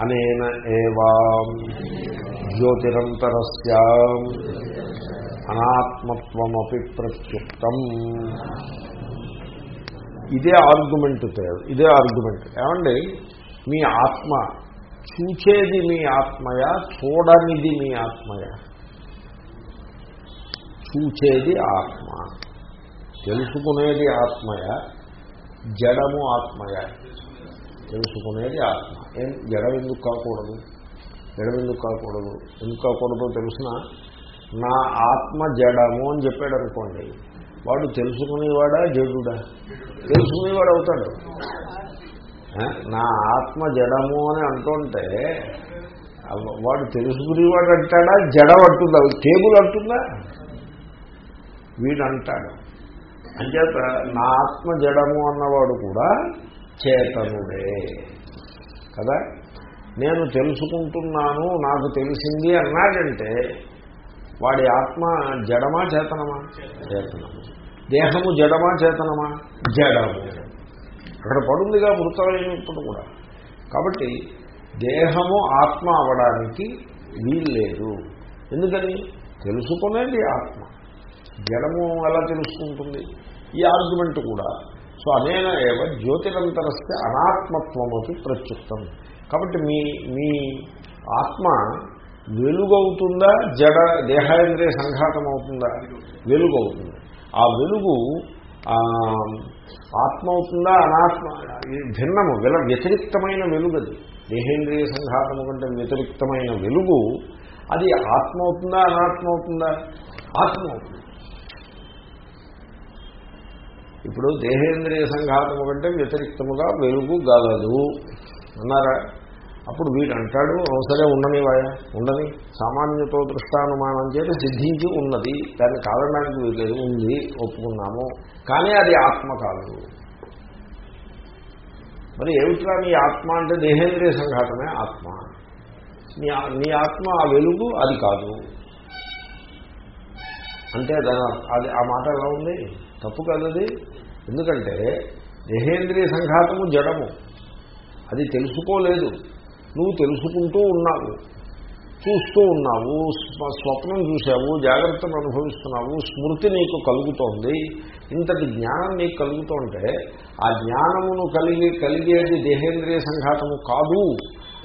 అనేన ఏవా జ్యోతిరంతరస్య అనాత్మత్వమపి ప్రత్యుక్తం. ఇదే ఆర్గ్యుమెంట్ ఇదే ఆర్గ్యుమెంట్. ఏమండి? మీ ఆత్మ చూచేది మీ ఆత్మయా చూడనిది మీ ఆత్మయా? చూచేది ఆత్మ. తెలుసుకునేది ఆత్మయ జడము ఆత్మయ? తెలుసుకునేది ఆత్మ. ఏం జడం ఎందుకు కాకూడదు? జడం ఎందుకు కాకూడదు? ఎందుకు కాకూడదో తెలుసిన నా ఆత్మ జడము అని చెప్పాడు అనుకోండి వాడు తెలుసుకునేవాడా జడుడా? తెలుసుకునేవాడు అవుతాడు నా ఆత్మ జడము అని అంటుంటే వాడు తెలుసుకునేవాడు అంటాడా జడ అంటుందా టేబుల్ అంటుందా వీడు అంటాడు అంచేత నా ఆత్మ జడము అన్నవాడు కూడా చేతనుడే కదా? నేను తెలుసుకుంటున్నాను నాకు తెలిసింది అన్నాడంటే వాడి ఆత్మ జడమా చేతనమా? చేతనము దేహము జడమా చేతనమా? జడము. అక్కడ పడుందిగా మృతమైనప్పుడు కూడా. కాబట్టి దేహము ఆత్మ అవడానికి వీల్లేదు. ఎందుకని? తెలుసుకునేది ఆత్మ. జడము ఎలా తెలుసుకుంటుంది? ఈ ఆర్గ్యుమెంట్ కూడా సో అనేన ఏవ జ్యోతిరంతరస్య అనాత్మత్వమతి ప్రత్యుక్తం. కాబట్టి మీ మీ ఆత్మ వెలుగవుతుందా జడ దేహాంద్రియ సంఘాతం అవుతుందా వెలుగవుతుంది. ఆ వెలుగు ఆత్మ అవుతుందా అనాత్మ భిన్నము విల వ్యతిరిక్తమైన వెలుగు అది దేహేంద్రియ సంఘాతము కంటే వ్యతిరిక్తమైన వెలుగు అది ఆత్మ అవుతుందా అనాత్మ అవుతుందా ఆత్మ అవుతుంది ఇప్పుడు దేహేంద్రియ సంఘాతము కంటే వ్యతిరిక్తముగా వెలుగు గలదు. అన్నారా? అప్పుడు వీడు అంటాడు అవసరే ఉండని వాయ ఉండని సామాన్యతో దృష్టానుమానం చేత సిద్ధించి ఉన్నది. దాన్ని కాదడానికి వీలేదు ఉంది ఒప్పుకున్నాము. కానీ అది ఆత్మ కాదు. మరి ఏమిట్రా నీ ఆత్మ అంటే దేహేంద్రియ సంఘాతమే ఆత్మ. నీ ఆ- నీ ఆత్మ ఆ వెలుగు అది కాదు. అంటే దాని అది ఆ మాట ఎలా ఉంది? తప్పు కాదు అది ఎందుకంటే దేహేంద్రియ సంఘాతము జడము. అది తెలుసుకోలేదు. నువ్వు తెలుసుకుంటూ ఉన్నావు. చూస్తూ ఉన్నావు. స్వప్నం చూసావు జాగ్రత్తను అనుభవిస్తున్నావు. స్మృతి నీకు కలుగుతోంది. ఇంతటి జ్ఞానం నీకు కలుగుతుంటే ఆ జ్ఞానమును కలిగి కలిగేది దేహేంద్రియ సంఘాతము కాదు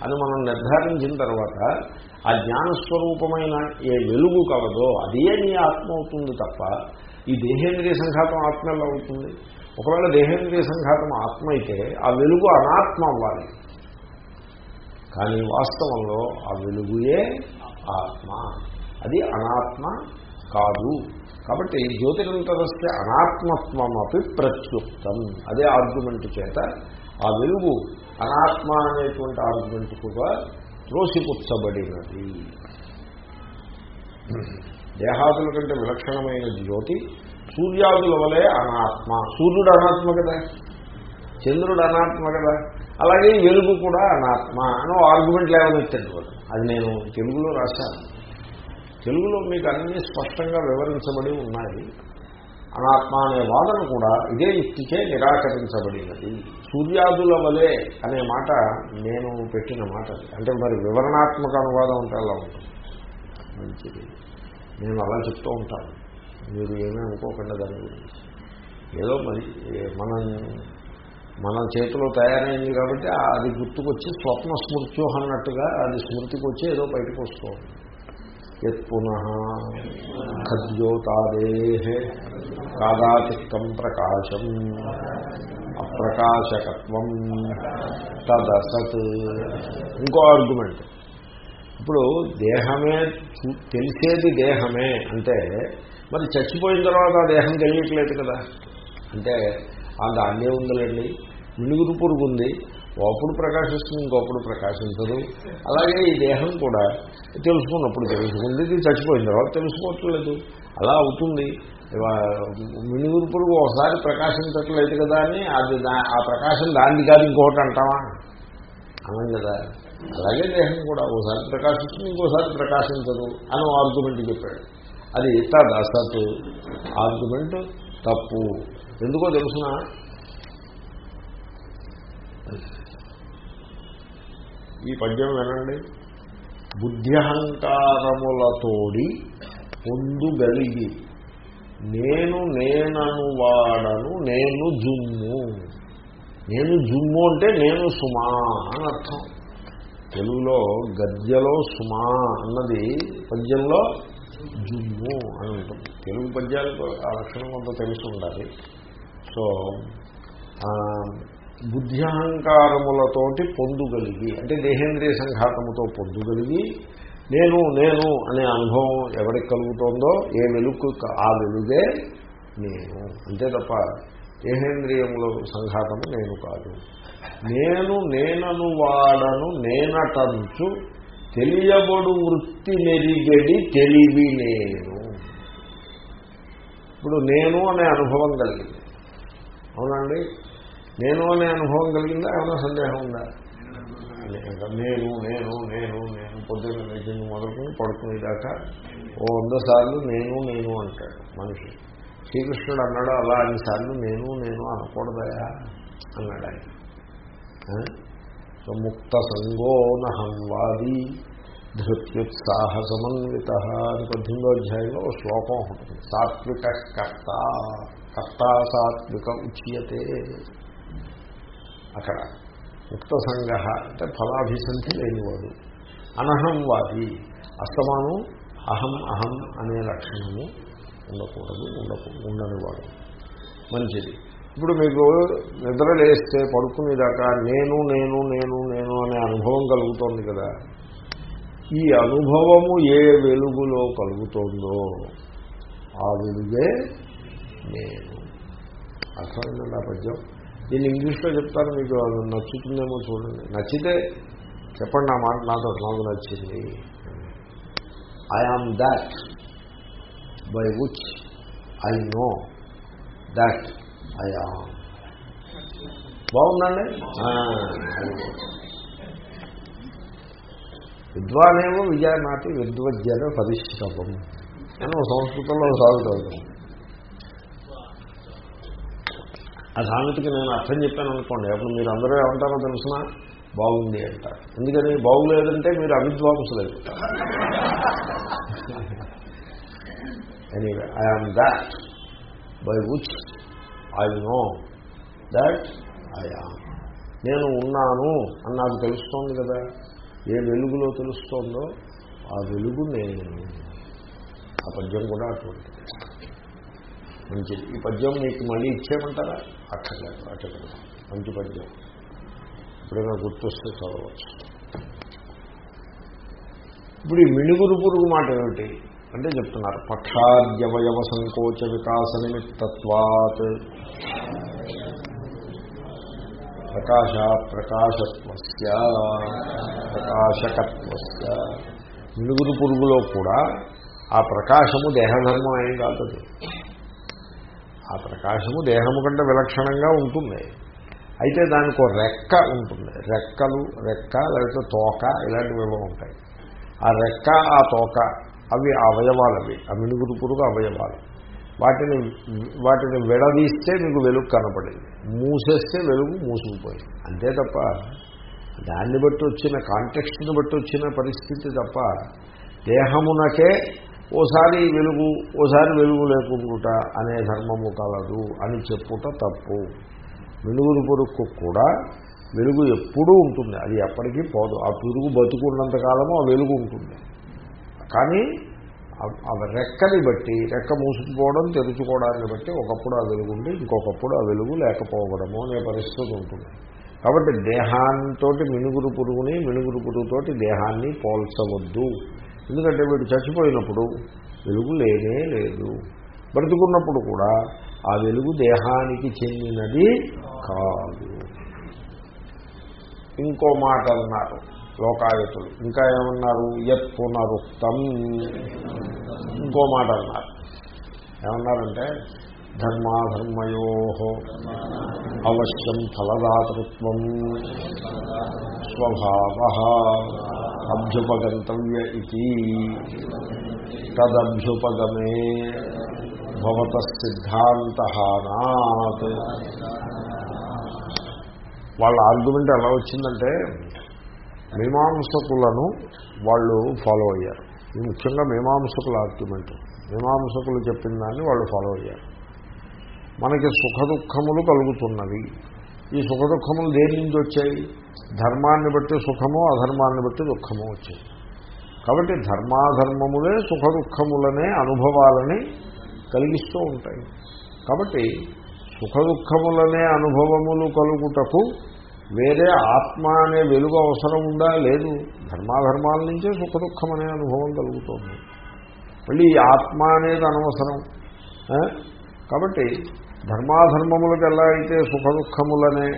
అని మనం నిర్ధారించిన తర్వాత ఆ జ్ఞానస్వరూపమైన ఏ వెలుగు కలదో అదే నీ ఆత్మ అవుతుంది తప్ప ఈ దేహేంద్రియ సంఘాతం ఆత్మ ఎలా అవుతుంది ఒకవేళ దేహేంద్రియ సంఘాతం ఆత్మ అయితే ఆ వెలుగు అనాత్మ అవ్వాలి. కానీ వాస్తవంలో ఆ వెలుగుయే ఆత్మ. అది అనాత్మ కాదు. కాబట్టి జ్యోతిరంతరస్య అనాత్మత్వమపి ప్రత్యుక్తం. అదే ఆర్గ్యుమెంట్ చేత ఆ వెలుగు అనాత్మ అనేటువంటి ఆర్గ్యుమెంట్ కూడా త్రోసిపుచ్చబడినది. దేహాదుల కంటే విలక్షణమైన జ్యోతి సూర్యాదుల వలె అనాత్మ. సూర్యుడు అనాత్మ కదా? చంద్రుడు అనాత్మ కదా? అలాగే వెలుగు కూడా అనాత్మ అని ఆర్గ్యుమెంట్ లేవనెత్తాడు వాడు. అది నేను తెలుగులో రాశాను. తెలుగులో మీకు అన్ని స్పష్టంగా వివరించబడి ఉన్నాయి. అనాత్మ అనే వాదన కూడా ఇదే యుక్తిచే నిరాకరించబడినది. సూర్యాదుల వలె అనే మాట నేను పెట్టిన మాట అంటే మరి వివరణాత్మక అనువాదం ఉంటే అలా ఉంటుంది. మంచిది. నేను అలా చెప్తూ ఉంటాను. మీరు ఏమీ అనుకోకుండా దాని గురించి ఏదో మరి ఏ- మనం మన చేతిలో తయారైంది కాబట్టి అది గుర్తుకొచ్చి స్వప్న స్మృత్యు అన్నట్టుగా అది స్మృతికి వచ్చి ఏదో బయటకు వస్తుంది యత్పునః ఖద్యోతాదే కాదాచిక్కం ప్రకాశం అప్రకాశకత్వం తదసత్. ఇంకో ఆర్గ్యుమెంట్ ఇప్పుడు దేహమే తెలిసేది దేహమే అంటే మరి చచ్చిపోయిన తర్వాత ఆ దేహం తెలియట్లేదు కదా. అంటే ఆ దాన్నే ఉందిలేండి. మినుగురు పురుగు ఉంది ఒకప్పుడు ప్రకాశిస్తుంది ఇంకొప్పుడు ప్రకాశించదు. అలాగే ఈ దేహం కూడా తెలుసుకున్నప్పుడు తెలుసుకుంది ఇది చచ్చిపోయిన తర్వాత తెలుసుకోవట్లేదు. అలా అవుతుంది. మినుగురు పురుగు ఒకసారి ప్రకాశించట్లేదు కదా అని అది దా- ఆ ప్రకాశం దాన్ని కాదు ఇంకొకటి అంటావా? అనం కదా. అలాగే దేహం కూడా ఓసారి ప్రకాశించింది ఇంకోసారి ప్రకాశించదు అని ఆర్గ్యుమెంట్ చెప్పాడు. అది తద్ అసత్ ఆర్గ్యుమెంట్ తప్పు. ఎందుకో తెలుసిన? ఈ పద్యం వినండి. బుద్ధ్యహంకారములతోడి పొందుగలిగి నేను నేనను వాడను నేను జుమ్ము. నేను జుమ్ము అంటే నేను సుమా అని అర్థం. తెలుగులో గద్యలో సుమా అన్నది పద్యంలో జుమ్ము అని ఉంటుంది. తెలుగు పద్యాలకు ఆ లక్షణం కొంత తెలిసి ఉండాలి. సో బుద్ధి అహంకారములతోటి పొందుగలిగి అంటే దేహేంద్రియ సంఘాతముతో పొందుగలిగి నేను నేను అనే అనుభవం ఎవరికి కలుగుతోందో ఏ వెలుగు ఆ వెలుగే నేను. అంతే తప్ప దేహేంద్రియముల సంఘాతము నేను కాదు. నేను నేనను వాడను నేనటంచు తెలియబడు వృత్తి నెరిగడి తెలివి నేను. ఇప్పుడు నేను అనే అనుభవం కలిగింది. అవునండి? నేను అనే అనుభవం కలిగిందా? ఏమైనా సందేహం ఉందా? నేను నేను నేను నేను పొద్దున్న నిజంగా మొదలుకొని పడుకునేదాకా ఓ వంద సార్లు నేను నేను అంటాడు మనిషి. శ్రీకృష్ణుడు అన్నాడు అలా అన్నిసార్లు నేను నేను అనకూడదయా? అన్నాడు ఆయన. ముక్త సంగో నహంవాది ధృత్యుత్సాహ సమన్విత అని పద్దెనిమిదో అధ్యాయంలో శ్లోకం ఉంటుంది. సాత్విక కర్త కర్త సాత్విక ఉచ్యతే. అక్కడ ముక్త సంగ అంటే ఫలాభిసంధి లేనివాడు. అనహంవాది అస్తమానం అహం అహం అనే లక్షణము ఉండకూడదు ఉండకు ఉండనివాడు మంచిది. ఇప్పుడు మీకు నిద్ర లేస్తే పడుకునేదాకా నేను నేను నేను నేను అనే అనుభవం కలుగుతోంది కదా. ఈ అనుభవము ఏ వెలుగులో కలుగుతోందో ఆ వెలుగే నేను. అసలు నా పద్యం? దీన్ని ఇంగ్లీష్లో చెప్తాను మీకు అది నచ్చుతుందేమో చూడండి. నచ్చితే చెప్పండి నా మాట నాతో నాకు నచ్చింది. I am that by which I know that I am బాగుందండి. విద్వానేమో విజయనాటి విద్వజ్జన పరిశ్రమం అని ఒక సంస్కృతంలో సాగుతుంది ఆ సామెతకి నేను అర్థం చెప్పాను అనుకోండి. అప్పుడు మీరు అందరూ ఏమంటారో తెలిసిన? బాగుంది అంటారు. ఎందుకని? బాగులేదంటే మీరు anyway i am that by which i know that i am. నేను ఉన్నాను అని నాకు తెలుస్తోంది కదా. ఏ వెలుగులో తెలుస్తోందో ఆ వెలుగు నేను. ఆ పద్యం కూడా అటువంటిది. మంచిది ఈ పద్యం మీకు మళ్ళీ ఇచ్చేయమంటారా? అక్కర్లేదు అక్కడ మంచి పద్యం. ఎప్పుడైనా గుర్తొస్తే చదవచ్చు. ఇప్పుడు ఈ మిణుగురు పురుగు మాట ఏమిటి? అంటే చెప్తున్నారు. పక్షాద్యవయవ సంకోచ వికాస నిమిత్తత్వాత్ ప్రకాశ ప్రకాశత్వస్య ప్రకాశకత్వస్య. నిలుగురు పురుగులో కూడా ఆ ప్రకాశము దేహధర్మం ఏం కాదు ఆ ప్రకాశము దేహము కంటే విలక్షణంగా ఉంటుంది. అయితే దానికి ఒక రెక్క ఉంటుంది. రెక్కలు రెక్క లేకపోతే తోక ఇలాంటివి ఏవో ఉంటాయి. ఆ రెక్క ఆ తోక అవి అవయవాలు అవి ఆ మినుగురు పురుగు అవయవాలు. వాటిని వాటిని విడదీస్తే మీకు వెలుగు కనపడింది. మూసేస్తే వెలుగు మూసుకుపోయింది. అంతే తప్ప దాన్ని బట్టి వచ్చిన కాంటెక్స్ట్ని బట్టి వచ్చిన పరిస్థితి తప్ప దేహమునకే ఓసారి వెలుగు ఓసారి వెలుగు లేకుండుట అనే ధర్మము కలదు అని చెప్పుట తప్పు. వెలుగురు పొరుక్కు కూడా వెలుగు ఎప్పుడూ ఉంటుంది. అది ఎప్పటికీ పోదు. ఆ పురుగు బతుకున్నంత కాలము ఆ వెలుగు ఉంటుంది. కానీ ఆ- రెక్కని బట్టి రెక్క మూసుకుపోవడం తెరుచుకోవడాన్ని బట్టి ఒకప్పుడు ఆ వెలుగు ఉండి ఇంకొకప్పుడు ఆ వెలుగు లేకపోవడము అనే పరిస్థితి ఉంటుంది. కాబట్టి దేహాంతో మినుగురు పురుగుని మినుగురు పురుగుతోటి దేహాన్ని పోల్చవద్దు. ఎందుకంటే వీడు చచ్చిపోయినప్పుడు వెలుగు లేనే లేదు. బ్రతుకున్నప్పుడు కూడా ఆ వెలుగు దేహానికి చెందినది కాదు. ఇంకో మాట అన్నారు. లోకాయతులు. ఇంకా ఏమన్నారు? యత్ పునరుక్తం ఇంకో మాట అన్నారు. ఏమన్నారంటే ధర్మాధర్మయో అవశ్యం ఫలదాతృత్వం స్వభావ అభ్యుపగంతవ్య ఇది తదభ్యుపగమే భవత సిద్ధాంతహానాత్ వాళ్ళ ఆర్గ్యుమెంట్ ఎలా వచ్చిందంటే మీమాంసకులను వాళ్ళు ఫాలో అయ్యారు. ఇది ముఖ్యంగా మీమాంసకుల ఆర్గ్యుమెంట్ మీమాంసకులు చెప్పిన దాన్ని వాళ్ళు ఫాలో అయ్యారు. మనకి సుఖ దుఃఖములు కలుగుతున్నవి. ఈ సుఖ దుఃఖములు దేని నుంచి వచ్చాయి? ధర్మాన్ని బట్టి సుఖము అధర్మాన్ని బట్టి దుఃఖము వచ్చాయి. కాబట్టి ధర్మాధర్మములే సుఖ దుఃఖములనే అనుభవాలని కలిగిస్తూ ఉంటాయి. కాబట్టి సుఖ దుఃఖములనే అనుభవములు కలుగుటకు వేరే ఆత్మ అనే వెలుగు అవసరం ఉందా? లేదు. ధర్మాధర్మాల నుంచే సుఖ దుఃఖం అనే అనుభవం కలుగుతుంది. మళ్ళీ ఈ ఆత్మ అనేది అనవసరం. కాబట్టి ధర్మాధర్మములకు ఎలా అయితే సుఖ దుఃఖములనే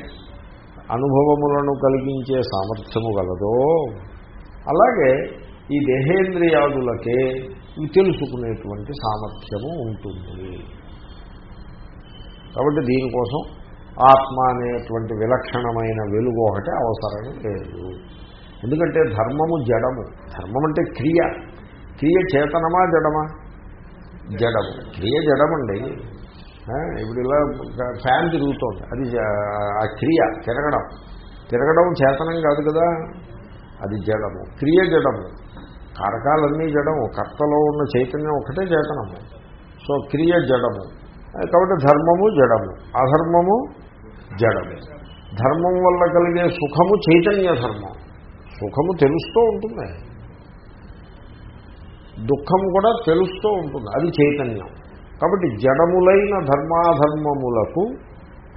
అనుభవములను కలిగించే సామర్థ్యము గలదో అలాగే ఈ దేహేంద్రియాదులకే ఇవి తెలుసుకునేటువంటి సామర్థ్యము ఉంటుంది. కాబట్టి దీనికోసం ఆత్మ అనేటువంటి విలక్షణమైన వెలుగు ఒకటి అవసరం లేదు. ఎందుకంటే ధర్మము జడము. ధర్మం అంటే క్రియ. క్రియ చేతనమా జడమా? జడము. క్రియ జడమండి. ఇప్పుడు ఇలా ఫ్యాన్ తిరుగుతోంది. అది జ- ఆ క్రియ తిరగడం. తిరగడం చేతనం కాదు కదా? అది జడము. క్రియ జడము. కారకాలన్నీ జడము. కర్తలో ఉన్న చైతన్యం ఒకటే చేతనము. సో క్రియ జడము. కాబట్టి ధర్మము జడము. అధర్మము జడము. ధర్మం వల్ల కలిగే సుఖము చైతన్య ధర్మం. సుఖము తెలుస్తూ ఉంటుంది. దుఃఖం కూడా తెలుస్తూ ఉంటుంది. అది చైతన్యం. కాబట్టి జడములైన ధర్మాధర్మములకు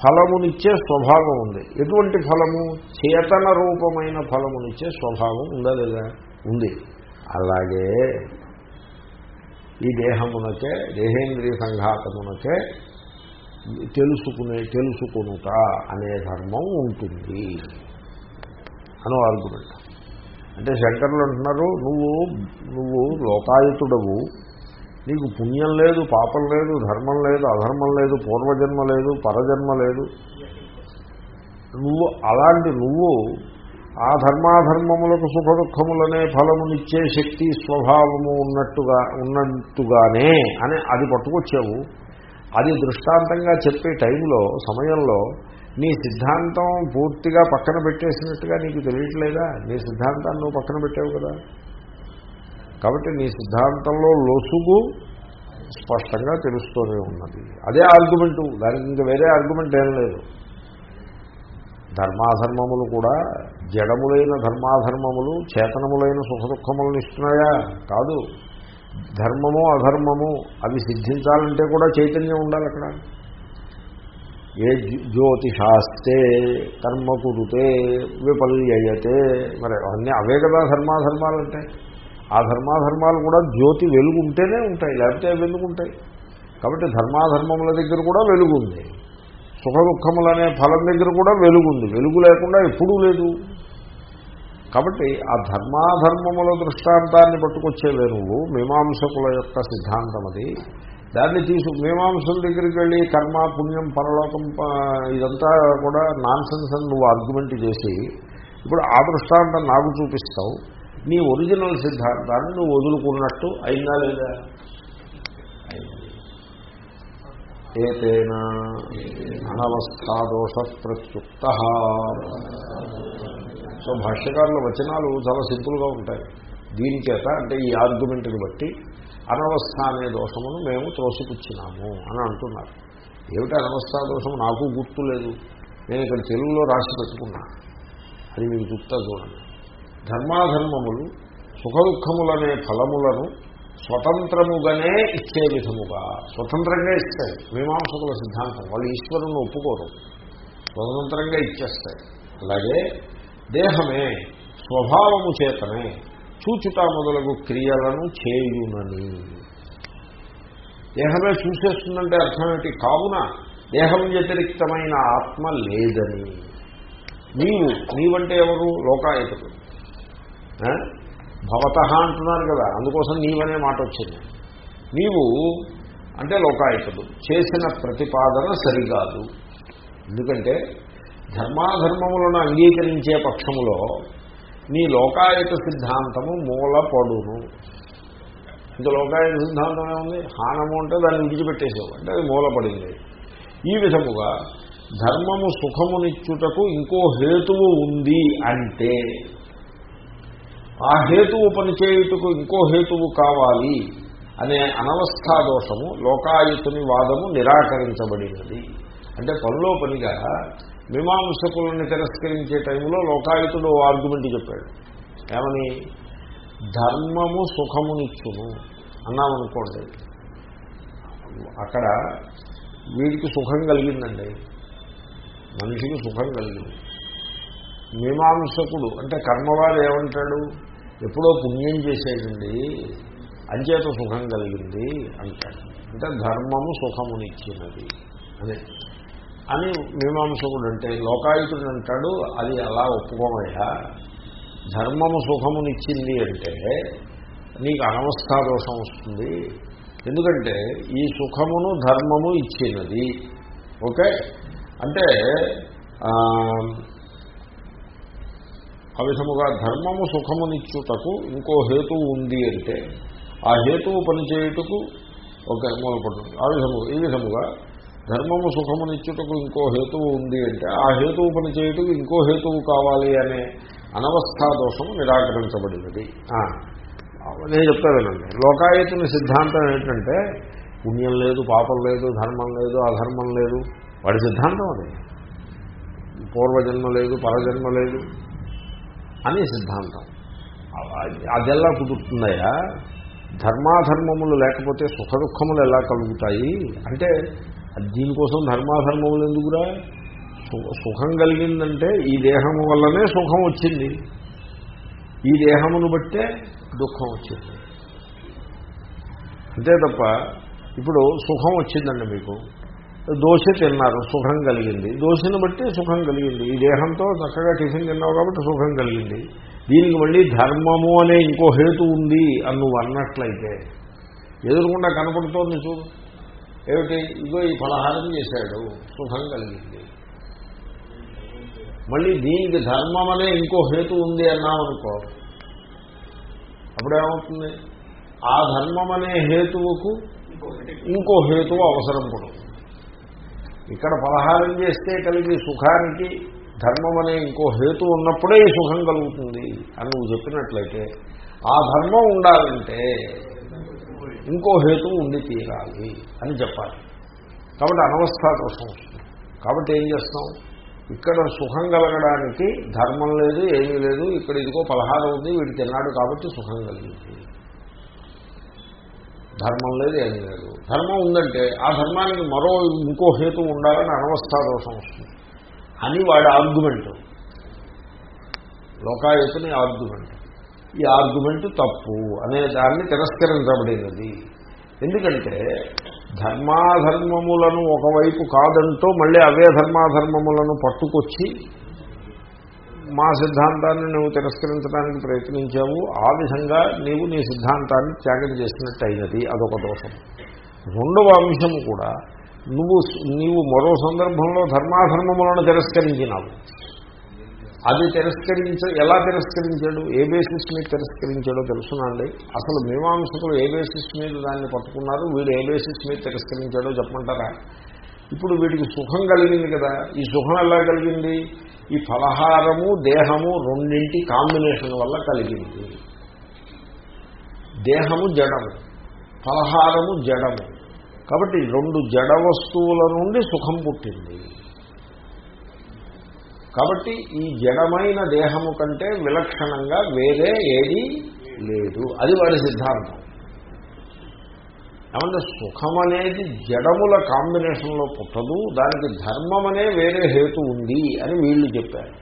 ఫలమునిచ్చే స్వభావం ఉంది. ఎటువంటి ఫలము? చేతన రూపమైన ఫలమునిచ్చే స్వభావం ఉందా లేదా ఉంది. అలాగే ఈ దేహమునకే దేహేంద్రియ సంఘాతమునకే తెలుసుకునే తెలుసుకునుట అనే ధర్మం ఉంటుంది అనో ఆర్గ్యుమెంట్ అంటే శంకరులు అంటున్నారు నువ్వు నువ్వు లోకాయుతుడవు. నీకు పుణ్యం లేదు పాపం లేదు ధర్మం లేదు అధర్మం లేదు పూర్వజన్మ లేదు పరజన్మ లేదు. నువ్వు అలాంటి నువ్వు ఆ ధర్మాధర్మములకు సుఖ దుఃఖములనే ఫలమునిచ్చే శక్తి స్వభావము ఉన్నట్టుగా ఉన్నట్టుగానే అని అది పట్టుకొచ్చావు. అది దృష్టాంతంగా చెప్పే టైంలో సమయంలో నీ సిద్ధాంతం పూర్తిగా పక్కన పెట్టేసినట్టుగా నీకు తెలియట్లేదా? నీ సిద్ధాంతాన్ని నువ్వు పక్కన పెట్టావు కదా. కాబట్టి నీ సిద్ధాంతంలో లొసుగు స్పష్టంగా తెలుస్తూనే ఉన్నది. అదే ఆర్గ్యుమెంటు. దానికి ఇంకా వేరే ఆర్గ్యుమెంట్ ఏం లేదు. ధర్మాధర్మములు కూడా జడములైన ధర్మాధర్మములు చేతనములైన సుఖదుఖములను ఇస్తున్నాయా? కాదు. ధర్మము అధర్మము అవి సిద్ధించాలంటే కూడా చైతన్యం ఉండాలి అక్కడ. ఏ జ్యోతిషాస్తే కర్మ కురుతే విపల్యయతే. మరి అన్నీ అవే కదా ధర్మాధర్మాలు అంటే ఆ ధర్మాధర్మాలు కూడా జ్యోతి వెలుగు ఉంటేనే ఉంటాయి లేకపోతే అవి వెలుగు ఉంటాయి కాబట్టి ధర్మాధర్మముల దగ్గర కూడా వెలుగు ఉంది సుఖ దుఃఖములనే ఫలం దగ్గర కూడా వెలుగు ఉంది వెలుగు లేకుండా ఎప్పుడూ లేదు. కాబట్టి ఆ ధర్మాధర్మముల దృష్టాంతాన్ని పట్టుకొచ్చేవే నువ్వు మీమాంసకుల యొక్క సిద్ధాంతం అది దాన్ని తీసు మీమాంసల దగ్గరికి వెళ్ళి కర్మ పుణ్యం పరలోకం ఇదంతా కూడా నాన్ సెన్స్ అని నువ్వు ఆర్గ్యుమెంట్ చేసి ఇప్పుడు ఆ దృష్టాంతం నాకు చూపిస్తావు. నీ ఒరిజినల్ సిద్ధాంతాన్ని నువ్వు వదులుకున్నట్టు అయిందా లేదా? ఏతేన అనవస్థాదోష ప్రత్యుక్త. సో భాష్యకారుల వచనాలు చాలా సింపుల్గా ఉంటాయి. దీని చేత అంటే ఈ ఆర్గ్యుమెంట్ని బట్టి అనవస్థ అనే దోషమును మేము త్రోసిపుచ్చినాము అని అంటున్నారు. ఏమిటి అనవస్థ దోషం నాకు గుర్తు లేదు. నేను ఇక్కడ తెలుగులో రాసి పెట్టుకున్నా. అది మీకు చెప్తా చూడండి. ధర్మాధర్మములు సుఖ దుఃఖములనే ఫలములను స్వతంత్రముగానే ఇచ్చే విధముగా స్వతంత్రంగా ఇస్తాయి. మీమాంసకుల సిద్ధాంతం. వాళ్ళు ఈశ్వరుని ఒప్పుకోరు. స్వతంత్రంగా ఇచ్చేస్తాయి. అలాగే దేహమే స్వభావము చేతనే చూచుట మొదలగు క్రియలను చేయునని. దేహమే చూసేస్తుందంటే అర్థమేమిటి కావున దేహం వ్యతిరిక్తమైన ఆత్మ లేదని. నీవు నీవంటే ఎవరు? లోకాయతుడు. భవత అంటున్నారు కదా అందుకోసం నీవనే మాట వచ్చింది నీవు అంటే లోకాయతుడు. చేసిన ప్రతిపాదన సరికాదు ఎందుకంటే ధర్మాధర్మములను అంగీకరించే పక్షములో నీ లోకాయత సిద్ధాంతము మూలపడును. ఇంత లోకాయత సిద్ధాంతం ఏముంది హానము అంటే దాన్ని విడిచిపెట్టేసావు. అంటే అది మూలపడింది. ఈ విధముగా ధర్మము సుఖమునిచ్చుటకు ఇంకో హేతువు ఉంది అంటే ఆ హేతువు పనిచేయుటకు ఇంకో హేతువు కావాలి అనే అనవస్థా దోషము లోకాయుతుని వాదము నిరాకరించబడినది. అంటే పనిలో పనిగా మీమాంసకులను తిరస్కరించే టైంలో లోకాయుతుడు ఆర్గ్యుమెంట్ చెప్పాడు. ఏమని? ధర్మము సుఖమునిచ్చును అన్నామనుకోండి. అక్కడ వీడికి సుఖం కలిగిందండి. మనిషికి సుఖం కలిగింది. మీమాంసకుడు అంటే కర్మవారు ఏమంటాడు? ఎప్పుడో పుణ్యం చేసేయండి అంచేత సుఖం కలిగింది అంటాడు. అంటే ధర్మము సుఖమునిచ్చినది. అని అని మీమాంసకుడు అంటే లోకాయుతుడు అంటాడు అది అలా ఒప్పుకోమయ్యా. ధర్మము సుఖమునిచ్చింది అంటే నీకు అనవస్థా దోషం వస్తుంది. ఎందుకంటే ఈ సుఖమును ధర్మము ఇచ్చినది. ఓకే? అంటే ఆ విధముగా ధర్మము సుఖమునిచ్చుటకు ఇంకో హేతువు ఉంది అంటే ఆ హేతువు పనిచేయుటకు ఒక మూలపడుతుంది ఆ విధము ఈ విధముగా ధర్మము సుఖమునిచ్చుటకు ఇంకో హేతువు ఉంది అంటే ఆ హేతువు పనిచేయుటకు ఇంకో హేతువు కావాలి అనే అనవస్థా దోషము నిరాకరించబడినది. నేను చెప్తానండి లోకాయతుని సిద్ధాంతం ఏంటంటే పుణ్యం లేదు పాపం లేదు ధర్మం లేదు అధర్మం లేదు. వాడి సిద్ధాంతం అది. పూర్వజన్మ లేదు పరజన్మ లేదు అని సిద్ధాంతం. అదెల్లా కుదురుతుందయా ధర్మాధర్మములు లేకపోతే సుఖ దుఃఖములు ఎలా కలుగుతాయి? అంటే దీనికోసం ధర్మాధర్మములు ఎందుకురా? సుఖం కలిగిందంటే ఈ దేహము వల్లనే సుఖం వచ్చింది. ఈ దేహమును బట్టే దుఃఖం వచ్చింది. అంతే తప్ప ఇప్పుడు సుఖం వచ్చిందండి మీకు. దోశ తిన్నారు సుఖం కలిగింది. దోశను బట్టి సుఖం కలిగింది. ఈ దేహంతో చక్కగా టిఫిన్ తిన్నావు కాబట్టి సుఖం కలిగింది. దీనికి మళ్ళీ ధర్మము అనే ఇంకో హేతు ఉంది అని నువ్వు అన్నట్లయితే ఎదురుకుండా కనపడుతోంది చూడు. ఏమిటి? ఇగో ఈ ఫలహారం చేశాడు. సుఖం కలిగింది. మళ్ళీ దీనికి ధర్మం అనే ఇంకో హేతు ఉంది అన్నామనుకో అప్పుడేమవుతుంది? ఆ ధర్మం అనే హేతువుకు ఇంకో హేతువు అవసరం పడుతుంది ఇక్కడ పలహారం చేస్తే కలిగి సుఖానికి ధర్మం అనే ఇంకో హేతు ఉన్నప్పుడే సుఖం కలుగుతుంది అని నువ్వు చెప్పినట్లయితే ఆ ధర్మం ఉండాలంటే ఇంకో హేతు ఉండి తీరాలి అని చెప్పాలి. కాబట్టి అనవస్థా దోషం వస్తుంది. కాబట్టి ఏం చేస్తాం? ఇక్కడ సుఖం కలగడానికి ధర్మం లేదు ఏమీ లేదు ఇక్కడ ఇదిగో పలహారం ఉంది వీడు తిన్నాడు కాబట్టి సుఖం కలిగింది. ధర్మం లేదు ఏమీ లేదు. ధర్మం ఉందంటే ఆ ధర్మానికి మరో ఇంకో హేతు ఉండాలని అనవస్థా దోషం వస్తుంది. అని వాడి ఆర్గ్యుమెంట్ లోకాయుతుని ఆర్గ్యుమెంట్ ఈ ఆర్గ్యుమెంట్ తప్పు అనే దాన్ని తిరస్కరించబడినది. ఎందుకంటే ధర్మాధర్మములను ఒకవైపు కాదంటూ మళ్ళీ అవే ధర్మాధర్మములను పట్టుకొచ్చి మా సిద్ధాంతాన్ని నువ్వు తిరస్కరించడానికి ప్రయత్నించావు ఆ విధంగా నీవు నీ సిద్ధాంతాన్ని త్యాగం చేసినట్టు అయినది అదొక దోషం. రెండవ అంశము కూడా నువ్వు నీవు మరో సందర్భంలో ధర్మాధర్మములను తిరస్కరించినావు. అది తిరస్కరించ ఎలా తిరస్కరించాడు? ఏ బేసిస్ మీద తిరస్కరించాడో తెలుసునండి. అసలు మీమాంసకులు ఏ బేసిస్ మీద దాన్ని పట్టుకున్నారు? వీడు ఏ బేసిస్ మీద తిరస్కరించాడో చెప్పమంటారా? ఇప్పుడు వీడికి సుఖం కలిగింది కదా. ఈ సుఖం ఎలా కలిగింది? ఈ ఫలహారము దేహము రెండింటి కాంబినేషన్ వల్ల కలిగింది. దేహము జడము ఫలహారము జడము. కాబట్టి రెండు జడ వస్తువుల నుండి సుఖం పుట్టింది. కాబట్టి ఈ జడమైన దేహము కంటే విలక్షణంగా వేరే ఏది లేదు. అది వాడి సిద్ధాంతం. ఏమంటే సుఖం అనేది జడముల కాంబినేషన్లో పుట్టదు దానికి ధర్మం అనే వేరే హేతు ఉంది అని వీళ్ళు చెప్పారు.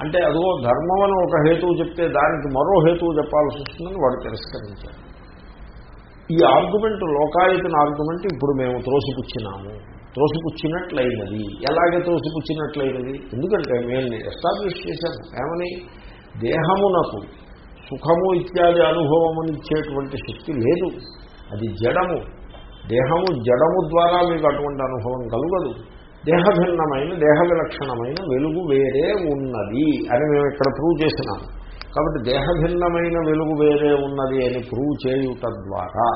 అంటే అదిగో ధర్మం అని ఒక హేతువు చెప్తే దానికి మరో హేతువు చెప్పాల్సి వస్తుందని వాడు తిరస్కరించారు. ఈ ఆర్గ్యుమెంట్ లోకాయుతిన ఆర్గ్యుమెంట్ ఇప్పుడు మేము త్రోసిపుచ్చినాము. తోసిపుచ్చినట్లయినది. ఎలాగే తోసిపుచ్చినట్లయినది? ఎందుకంటే మేము ఎస్టాబ్లిష్ చేశాము ఏమని? దేహమునకు సుఖము ఇత్యాది అనుభవమునిచ్చేటువంటి ఇచ్చేటువంటి శక్తి లేదు. అది జడము. దేహము జడము ద్వారా మీకు అటువంటి అనుభవం కలుగదు. దేహభిన్నమైన దేహ విలక్షణమైన వెలుగు వేరే ఉన్నది అని మేము ఇక్కడ ప్రూవ్ చేసినాము కాబట్టి దేహభిన్నమైన వెలుగు వేరే ఉన్నది అని ప్రూవ్ చేయుట ద్వారా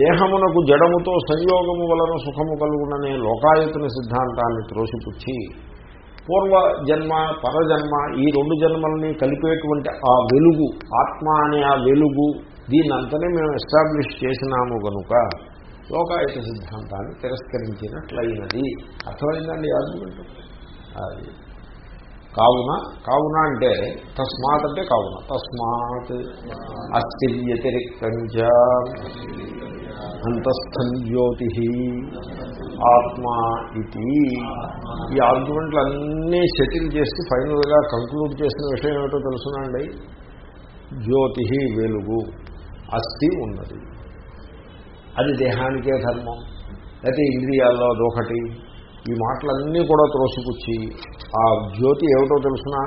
దేహమునకు జడముతో సంయోగము వలన సుఖము కలుగుననే లోకాయతుని సిద్ధాంతాన్ని త్రోసిపుచ్చి పూర్వ జన్మ పరజన్మ ఈ రెండు జన్మల్ని కలిపేటువంటి ఆ వెలుగు ఆత్మ అనే ఆ వెలుగు దీన్నంతనే మేము ఎస్టాబ్లిష్ చేసినాము కనుక లోకాయుత సిద్ధాంతాన్ని తిరస్కరించినట్లయినది. అర్థమైందండి ఆర్గ్యుమెంట్ అది. కావున కావున అంటే తస్మాత్ అంటే కావున. తస్మాత్ అస్థిర్యతిరిక్తంచ అంతస్థం జ్యోతి ఆత్మా ఇది. ఈ ఆర్గ్యుమెంట్లు అన్నీ సెటిల్ చేసి ఫైనల్గా కంక్లూడ్ చేసిన విషయం ఏమిటో తెలుసునండి. జ్యోతి వెలుగు అస్థి ఉన్నది. అది దేహానికే ధర్మం అయితే ఇంద్రియాల్లో అదొకటి. ఈ మాటలన్నీ కూడా త్రోసిపుచ్చి ఆ జ్యోతి ఏమిటో తెలుసునా?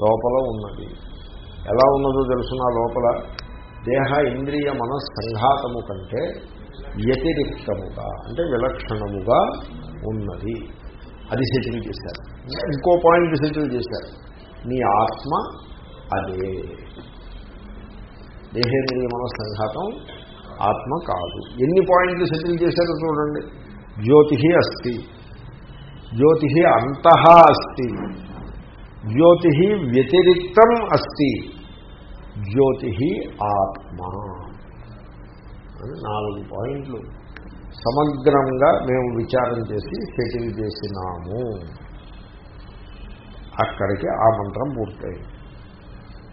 లోపల ఉన్నది. ఎలా ఉన్నదో తెలుసునా లోపల? దేహ ఇంద్రియ మనస్సంఘాతము కంటే వ్యతిరిక్తముగా అంటే విలక్షణముగా ఉన్నది. అది సెటిల్ చేశారు. ఇంకో పాయింట్ సెటిల్ చేశారు. నీ ఆత్మ అదే. దేహేంద్రియ మనస్సంఘాతం ఆత్మ కాదు. ఎన్ని పాయింట్లు సెటిల్ చేశారో చూడండి. జ్యోతి అస్తి. జ్యోతి అంతః అస్తి. జ్యోతి వ్యతిరిక్తం అస్తి. జ్యోతి ఆత్మ. అని నాలుగు పాయింట్లు. సమగ్రంగా మేము విచారం చేసి సెటిల్ చేసినాము. అక్కడికి ఆ మంత్రం పూర్తయింది.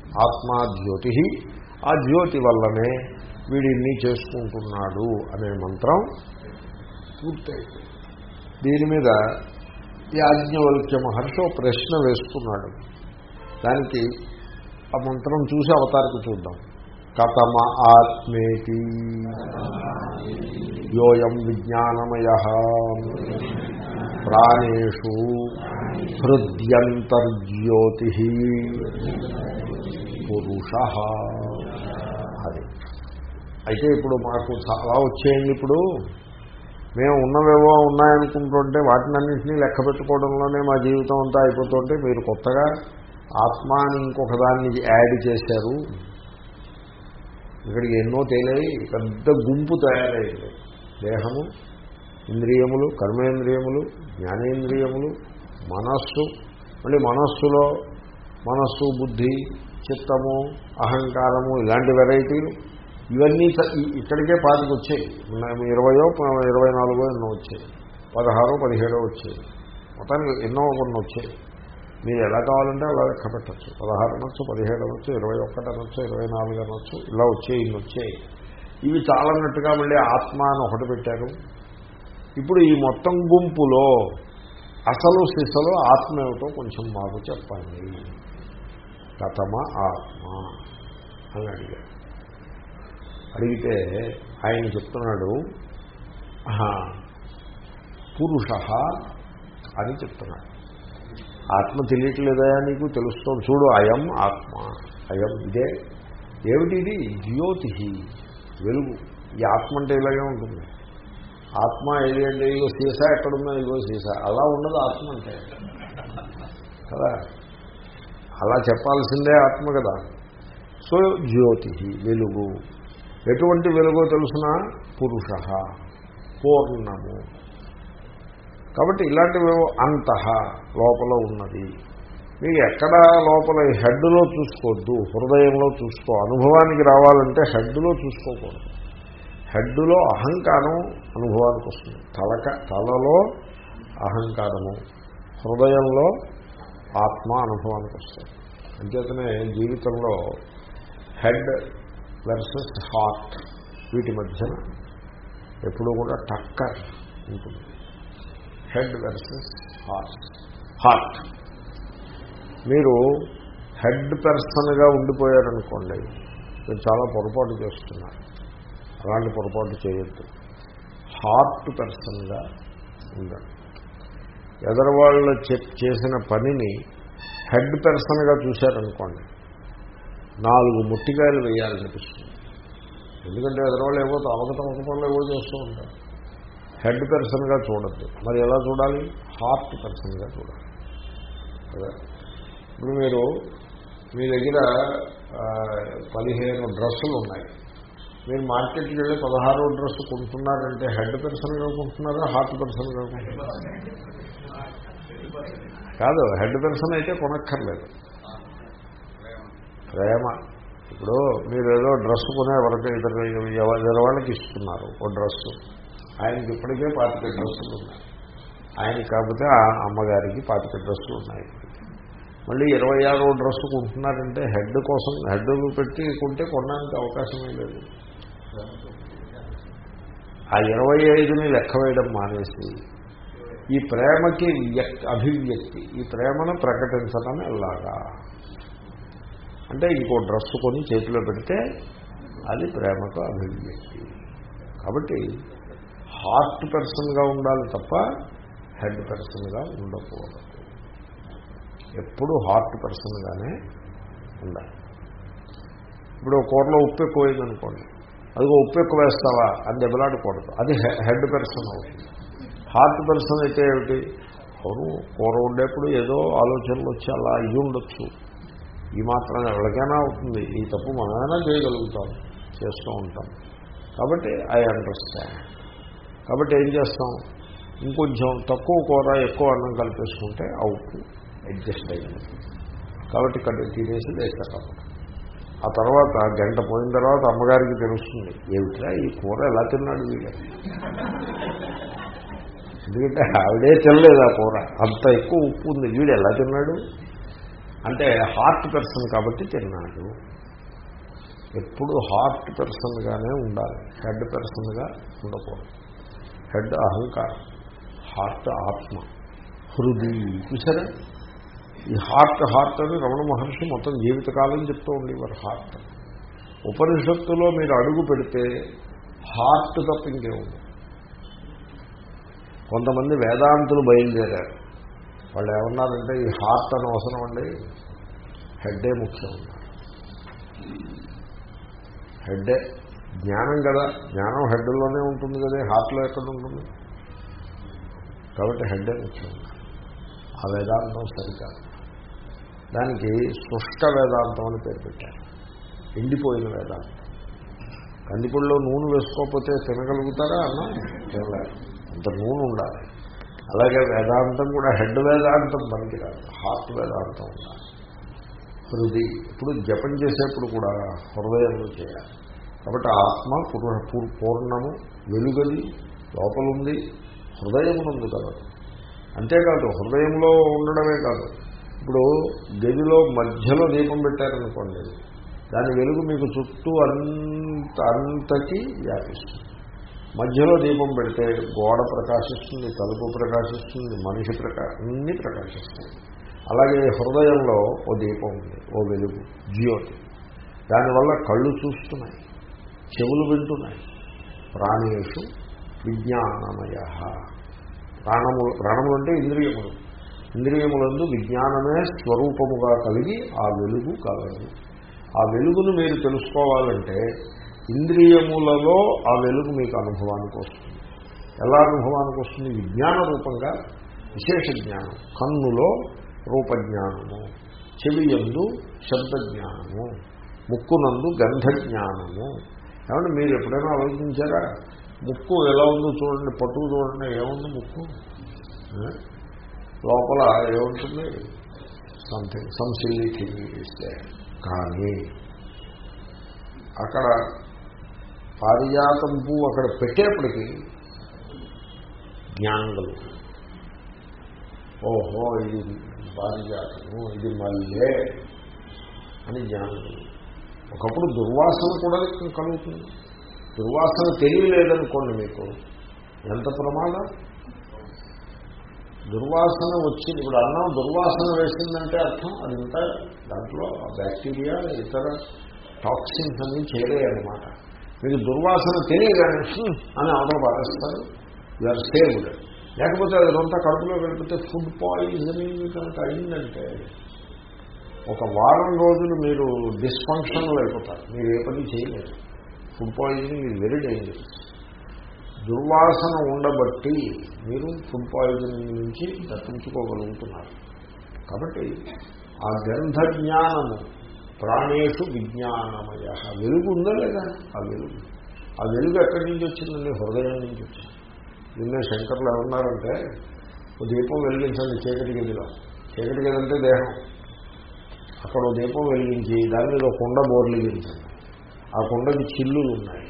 ఆత్మా జ్యోతి ఆ జ్యోతి వల్లనే వీడిని చేసుకుంటున్నాడు అనే మంత్రం పూర్తయింది. దీని మీద యాజ్ఞవల్క్య మహర్షి ప్రశ్న వేస్తున్నాడు దానికి ఆ మంత్రం చూసి అవతారికి చూద్దాం. కథమ ఆత్మేతి యోయం విజ్ఞానమయ ప్రాణేషు హృద్యంతర్జ్యోతి పురుష అది అయితే ఇప్పుడు మాకు చాలా వచ్చేయండి ఇప్పుడు. మేము ఉన్నవేవో ఉన్నాయనుకుంటుంటే వాటినన్నింటినీ లెక్క పెట్టుకోవడంలోనే మా జీవితం అంతా అయిపోతుంటే మీరు కొత్తగా ఆత్మాని ఇంకొక దాన్ని యాడ్ చేశారు. ఇక్కడికి ఎన్నో తేలేవి పెద్ద గుంపు తయారైంది. దేహము ఇంద్రియములు కర్మేంద్రియములు జ్ఞానేంద్రియములు మనస్సు. మళ్ళీ మనస్సులో మనస్సు బుద్ధి చిత్తము అహంకారము ఇలాంటి వెరైటీలు. ఇవన్నీ ఇక్కడికే పాతికి వచ్చాయి. ఇరవయో ఇరవై నాలుగో ఎన్నో వచ్చాయి. పదహారో పదిహేడో వచ్చాయి. మొత్తానికి ఎన్నో కొన్ని వచ్చాయి. మీరు ఎలా కావాలంటే అలా లెక్క పెట్టచ్చు. పదహారు అనొచ్చు పదిహేడు అనొచ్చు ఇరవై ఒక్కటి అనొచ్చు ఇరవై నాలుగు అనొచ్చు ఇలా వచ్చాయి ఇన్ని వచ్చాయి. ఇవి చాలన్నట్టుగా మళ్ళీ ఆత్మ అని ఒకటి పెట్టారు. ఇప్పుడు ఈ మొత్తం గుంపులో అసలు సిసలు ఆత్మ ఏమిటో కొంచెం మాకు చెప్పండి. కథమ ఆత్మ అని అడిగారు. అడిగితే ఆయన చెప్తున్నాడు పురుష అని చెప్తున్నాడు. ఆత్మ తెలియట్లేదా నీకు? తెలుస్తుంది. చూడు అయం ఆత్మ. అయం ఇదే. ఏమిటి ఇది? జ్యోతి వెలుగు. ఈ ఆత్మ అంటే ఇలాగే ఉంటుంది. ఆత్మ ఏది అంటే ఇగో సీసా ఎక్కడున్నా ఇగో సీసా. అలా ఉండదు ఆత్మ అంటే. కదా? అలా చెప్పాల్సిందే ఆత్మ కదా. సో జ్యోతి వెలుగు. ఎటువంటి వెలుగో తెలుసిన? పురుష. పూర్ణము. కాబట్టి ఇలాంటివేవో అంతః లోపల ఉన్నది. మీకు ఎక్కడ లోపల హెడ్లో చూసుకోవద్దు హృదయంలో చూసుకో అనుభవానికి రావాలంటే హెడ్లో చూసుకోకూడదు. హెడ్లో అహంకారం అనుభవానికి వస్తుంది. తలక తలలో అహంకారము హృదయంలో ఆత్మ అనుభవానికి వస్తుంది. అంచేతనే జీవితంలో హెడ్ వెర్సెస్ హార్ట్ వీటి మధ్యన ఎప్పుడూ కూడా టక్కర్ ఉంటుంది. హెడ్ వర్సెస్ హార్ట్ హార్ట్ మీరు హెడ్ పర్సన్గా ఉండిపోయారనుకోండి మీరు చాలా పొరపాటు చేస్తున్నారు. అలాంటి పొరపాటు చేయొద్దు. హార్ట్ పర్సన్గా ఉండండి. ఎదరవాళ్ళు చేసిన పనిని హెడ్ పర్సన్గా చూశారనుకోండి నాలుగు ముట్టికాయలు వేయాలనిపిస్తుంది. ఎందుకంటే ఎదరవాళ్ళు ఏవో అవగతమక పనులు ఏవో చేస్తూ ఉంటారు. హెడ్ పర్సన్గా చూడద్దు. మరి ఎలా చూడాలి? హార్ట్ పర్సన్గా చూడాలి. కదా? ఇప్పుడు మీరు మీ దగ్గర పదిహేను డ్రెస్సులు ఉన్నాయి. మీరు మార్కెట్కి వెళ్ళి పదహారో డ్రెస్ కొంటున్నారంటే హెడ్ పర్సన్గా కొంటున్నారా హార్ట్ పర్సన్గా కొంటున్నారా? కాదు హెడ్ పర్సన్ అయితే కొనక్కర్లేదు. ప్రేమ. ఇప్పుడు మీరు ఏదో డ్రెస్ కొనే వరకు ఇద్దరు ఇద్దరు వాళ్ళకి ఇస్తున్నారు ఓ డ్రెస్సు. ఆయనకి ఇప్పటికే పాతిక డ్రస్సులు ఉన్నాయి. ఆయన కాకపోతే ఆ అమ్మగారికి పాతిక డ్రస్సులు ఉన్నాయి. మళ్ళీ ఇరవై ఆరో డ్రస్సు కొంటున్నారంటే హెడ్ కోసం హెడ్ పెట్టి కొంటే కొనడానికి అవకాశమే లేదు. ఆ ఇరవై ఐదుని లెక్క వేయడం మానేసి ఈ ప్రేమకి అభివ్యక్తి ఈ ప్రేమను ప్రకటించడం ఎలాగా? అంటే ఇంకో డ్రస్సు కొని చేతిలో పెడితే అది ప్రేమకు అభివ్యక్తి. కాబట్టి హార్ట్ పర్సన్గా ఉండాలి తప్ప హెడ్ పర్సన్గా ఉండకూడదు. ఎప్పుడు హార్ట్ పర్సన్గానే ఉండాలి. ఇప్పుడు కూరలో ఉప్పు ఎక్కువైందనుకోండి. అదిగో ఉప్పు ఎక్కువ వేస్తావా? అని దెబ్బలాడకూడదు. అది హెడ్ పర్సన్ అవుతుంది. హార్ట్ పర్సన్ అయితే ఏమిటి? అవును కూర ఉండేప్పుడు ఏదో ఆలోచనలు వచ్చి అలా ఇది ఉండొచ్చు. ఈ మాత్రం ఎవరికైనా అవుతుంది. ఈ తప్పు మనమైనా చేయగలుగుతాం చేస్తూ ఉంటాం. కాబట్టి ఐ అండర్స్టాండ్. కాబట్టి ఏం చేస్తాం? ఇంకొంచెం తక్కువ కూర ఎక్కువ అన్నం కలిపేసుకుంటే ఆ ఉప్పు అడ్జస్ట్ అయింది. కాబట్టి కట్టి తినేసి లేచారు ఆ తర్వాత గంట పోయిన తర్వాత అమ్మగారికి తెలుస్తుంది ఏమిట్రా ఈ కూర ఎలా తిన్నాడు వీడు? ఎందుకంటే ఆవిడే తినలేదు ఆ కూర. అంత ఎక్కువ ఉప్పు ఉంది. వీడు ఎలా తిన్నాడు? అంటే హార్ట్ పర్సన్ కాబట్టి తిన్నాడు. ఎప్పుడు హార్ట్ పర్సన్గానే ఉండాలి. హెడ్ పర్సన్గా ఉండకూడదు. హెడ్ అహంకారం హార్ట్ ఆత్మ హృది చూసారా ఈ హార్ట్ హార్ట్ అని రమణ మహర్షి మొత్తం జీవితకాలం చెప్తూ ఉండేవారు హార్ట్. ఉపనిషత్తులో మీరు అడుగు పెడితే హార్ట్ తప్ప ఇంకేముంది కొంతమంది వేదాంతులు బయలుదేరారు. వాళ్ళు ఏమన్నారంటే ఈ హార్ట్ అని అవసరం అండి హెడ్డే ముఖ్యం. హెడ్డే జ్ఞానం కదా. జ్ఞానం హెడ్లోనే ఉంటుంది కదా హార్ట్లో ఎక్కడ ఉంటుంది? కాబట్టి హెడ్ ముఖ్యం. ఆ వేదాంతం సరికాదు. దానికి శుష్క వేదాంతం అని పేరు పెట్టారు. ఎండిపోయిన వేదాంతం. కందిపొడిలో నూనె వేసుకోకపోతే తినగలుగుతారా? అన్న తినలేరు. అంత నూనె ఉండాలి. అలాగే వేదాంతం కూడా హెడ్ వేదాంతం పనికిరాదు. హార్ట్ వేదాంతం ఉండాలి. హృది ఇప్పుడు జపం చేసేప్పుడు కూడా హృదయంలో చేయాలి. కాబట్టి ఆత్మ పూర్ణము వెలుగది లోపలుంది హృదయమునందు కలదు అంతేకాదు హృదయంలో ఉండడమే కాదు. ఇప్పుడు గదిలో మధ్యలో దీపం పెట్టారనుకోండి దాని వెలుగు మీకు చుట్టూ అంత అంతకి వ్యాపిస్తుంది. మధ్యలో దీపం పెడితే గోడ ప్రకాశిస్తుంది తలుపు ప్రకాశిస్తుంది మనిషి ప్రకా అన్ని ప్రకాశిస్తుంది అలాగే హృదయంలో ఓ దీపం ఉంది ఓ వెలుగు జ్యోతి. దానివల్ల కళ్ళు చూస్తున్నాయి. చెవులు వింటున్నాయి. ప్రాణేషు విజ్ఞానమయ. ప్రాణములు ప్రాణములు అంటే ఇంద్రియములు. ఇంద్రియములందు విజ్ఞానమే స్వరూపముగా కలిగి ఆ వెలుగు కలదు. ఆ వెలుగును మీరు తెలుసుకోవాలంటే ఇంద్రియములలో ఆ వెలుగు మీకు అనుభవానికి వస్తుంది. ఎలా అనుభవానికి వస్తుంది? విజ్ఞాన రూపంగా విశేష జ్ఞానం. కన్నులో రూపజ్ఞానము చెవి ఎందు శబ్దజ్ఞానము ముక్కునందు గంధజ్ఞానము. ఏమంటే మీరు ఎప్పుడైనా ఆలోచించారా? ముక్కు ఎలా ఉందో చూడండి పట్టుకు చూడండి ఏముంది ముక్కు? లోపల ఏముంటుంది? సంథింగ్ సమ్ సిల్లీ థింగ్ ఇస్తే కానీ అక్కడ పారిజాతం పువ్వు అక్కడ పెట్టేప్పటికీ జ్ఞానం కలుగుతుంది. ఓహో ఇది పారిజాతము ఇది మళ్ళీ అని జ్ఞానం ఒకప్పుడు దుర్వాసన కూడా కలుగుతుంది. దుర్వాసన తెలియలేదనుకోండి మీకు. ఎంత ప్రమాదం? దుర్వాసన వచ్చింది. ఇప్పుడు అన్నం దుర్వాసన వేసిందంటే అర్థం అది ఇంత దాంట్లో బ్యాక్టీరియా ఇతర టాక్సిన్స్ అన్ని చేరాయన్నమాట. మీకు దుర్వాసన తెలియగానే అని అవతల పాటిస్తారు యూఆర్ సేవ్డ్ లేకపోతే అది కడుపులో వెళ్ళిపోతే ఫుడ్ పాయిజనింగ్ కనుక అయిందంటే ఒక వారం రోజులు మీరు డిస్ఫంక్షన్లో అయిపోతారు. మీరు ఏ పని చేయలేరు. ఫుడ్ పాయిజనింగ్ ఇది వెరీ డేంజరస్ దుర్వాసన ఉండబట్టి మీరు ఫుడ్ పాయిజనింగ్ నుంచి తప్పించుకోగలుగుతున్నారు. కాబట్టి ఆ గంధ జ్ఞానము ప్రాణేషు విజ్ఞానమయ వెలుగు ఉందా లేదా? ఆ వెలుగు. ఆ వెలుగు ఎక్కడి నుంచి వచ్చిందండి? హృదయం నుంచి వచ్చింది. నిన్నే శంకర్లు ఏమన్నారంటే దీపం వెలిగించండి చీకటి గదిలో. చీకటి కదంటే దేహం. అక్కడ దీపం వెలిగించి దాని మీద ఒక కుండ బోర్లిగించండి ఆ కుండకి చిల్లులు ఉన్నాయి.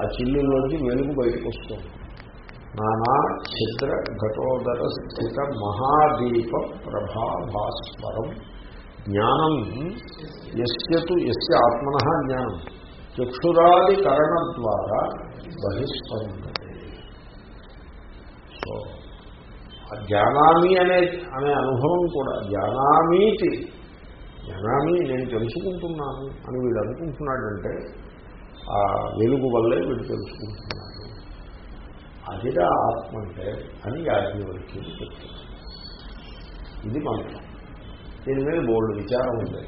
ఆ చిల్లులోంచి వెలుగు బయటకు వస్తుంది. నానా ఛిద్ర ఘటోదర స్థిత మహాదీప ప్రభాభాస్వరం జ్ఞానం ఎస్యతు ఎస్య ఆత్మన జ్ఞానం. చక్షురాది కరణ ద్వారా బహిష్పందతే సో జ్ఞానామి అనే అనే అనుభవం కూడా జ్ఞానామీతి జ్ఞానామి నేను తెలుసుకుంటున్నాను అని వీడు అనుకుంటున్నాడంటే ఆ వెలుగు వల్లే వీడు తెలుసుకుంటున్నాడు. అదిరా ఆత్మ అంటే అని యాజ్ఞవల్క్యుడు చెప్తున్నాడు ఇది మంత్రం. దీని మీద బోల్డ్ విచారం ఉంది.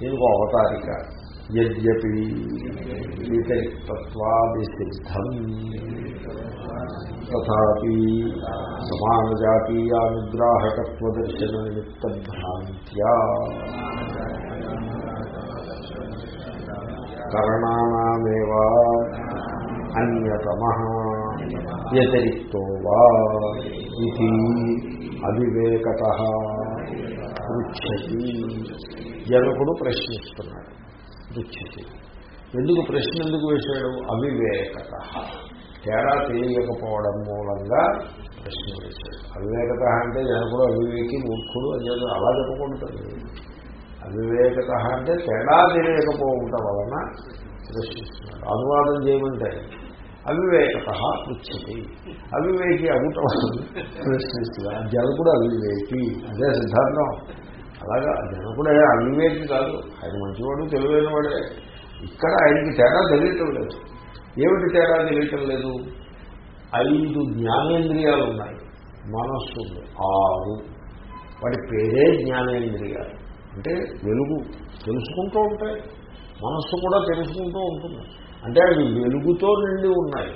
దీనికి అవతారిక యద్యపి వ్యతిరిక్తత్వాది సిద్ధం తథాపి సమానజాతీయానుగ్రాహకత్వదర్శన నిమిత్త భ్రాంత్యా కరణానామేవా అన్యతమ వ్యతిరిక్తో వా ఇది అవివేకత పృచ్చతి. జనకుడు ప్రశ్నిస్తున్నాడు. పృచ్చతి. ఎందుకు ప్రశ్న ఎందుకు వేశాడు? అవివేకత. తేడా తెలియకపోవడం మూలంగా ప్రశ్న వేశాడు అవివేకత అంటే జనకుడు అవివేకి మూర్ఖుడు అని చెప్పి అలా చెప్పుకుంటుంది అవివేకత అంటే తేడా తెలియకపోవటం వలన ప్రశ్నిస్తున్నాడు అనువాదం చేయమంటే అవివేకత పృచ్చతి అవివేకి ప్రశ్నిస్తుంది ప్రశ్నిస్తున్నా జనకుడు అవివేకి. అదే సిద్ధాంతం. అలాగా జనకుడే అవివేకి కాదు. ఆయన మంచివాడు తెలివైన వాడే ఇక్కడ ఆయనకి తేడా తెలియటం లేదు. ఏమిటి తేడా తెలియటం లేదు? ఐదు జ్ఞానేంద్రియాలు ఉన్నాయి. మనస్సు ఆరు. వాటి పేరే జ్ఞానేంద్రియాలు. అంటే వెలుగు తెలుసుకుంటూ ఉంటాయి. మనస్సు కూడా తెలుసుకుంటూ ఉంటుంది. అంటే అవి వెలుగుతో నిండి ఉన్నాయి.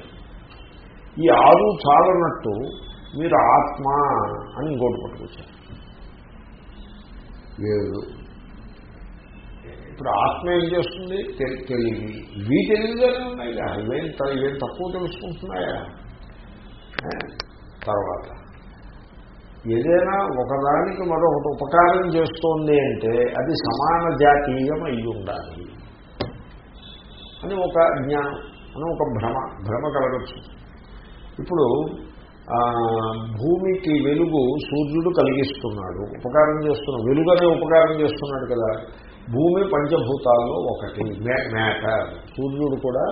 ఈ ఆరు చాలనట్టు మీరు ఆత్మ అని ఇంకోటి పట్టుకొచ్చారు. ఏడు. ఇప్పుడు ఆత్మ ఏం చేస్తుంది? తెలి- తెలివి. ఇవి తెలివిగానే ఉన్నాయి ఇవేం ఇవేం తక్కువ తెలుసుకుంటున్నాయా? తర్వాత. ఏదైనా ఒకదానికి మరొకటి ఉపకారం చేస్తోంది అంటే అది సమాన జాతీయం అయి ఉండాలి. అని ఒక జ్ఞానం అని ఒక భ్రమ భ్రమ కలగచ్చు. ఇప్పుడు భూమికి వెలుగు సూర్యుడు కలిగిస్తున్నాడు. ఉపకారం చేస్తున్నాడు. వెలుగనే ఉపకారం చేస్తున్నాడు కదా. భూమి పంచభూతాల్లో ఒకటి. మ్యాటర్. సూర్యుడు కూడా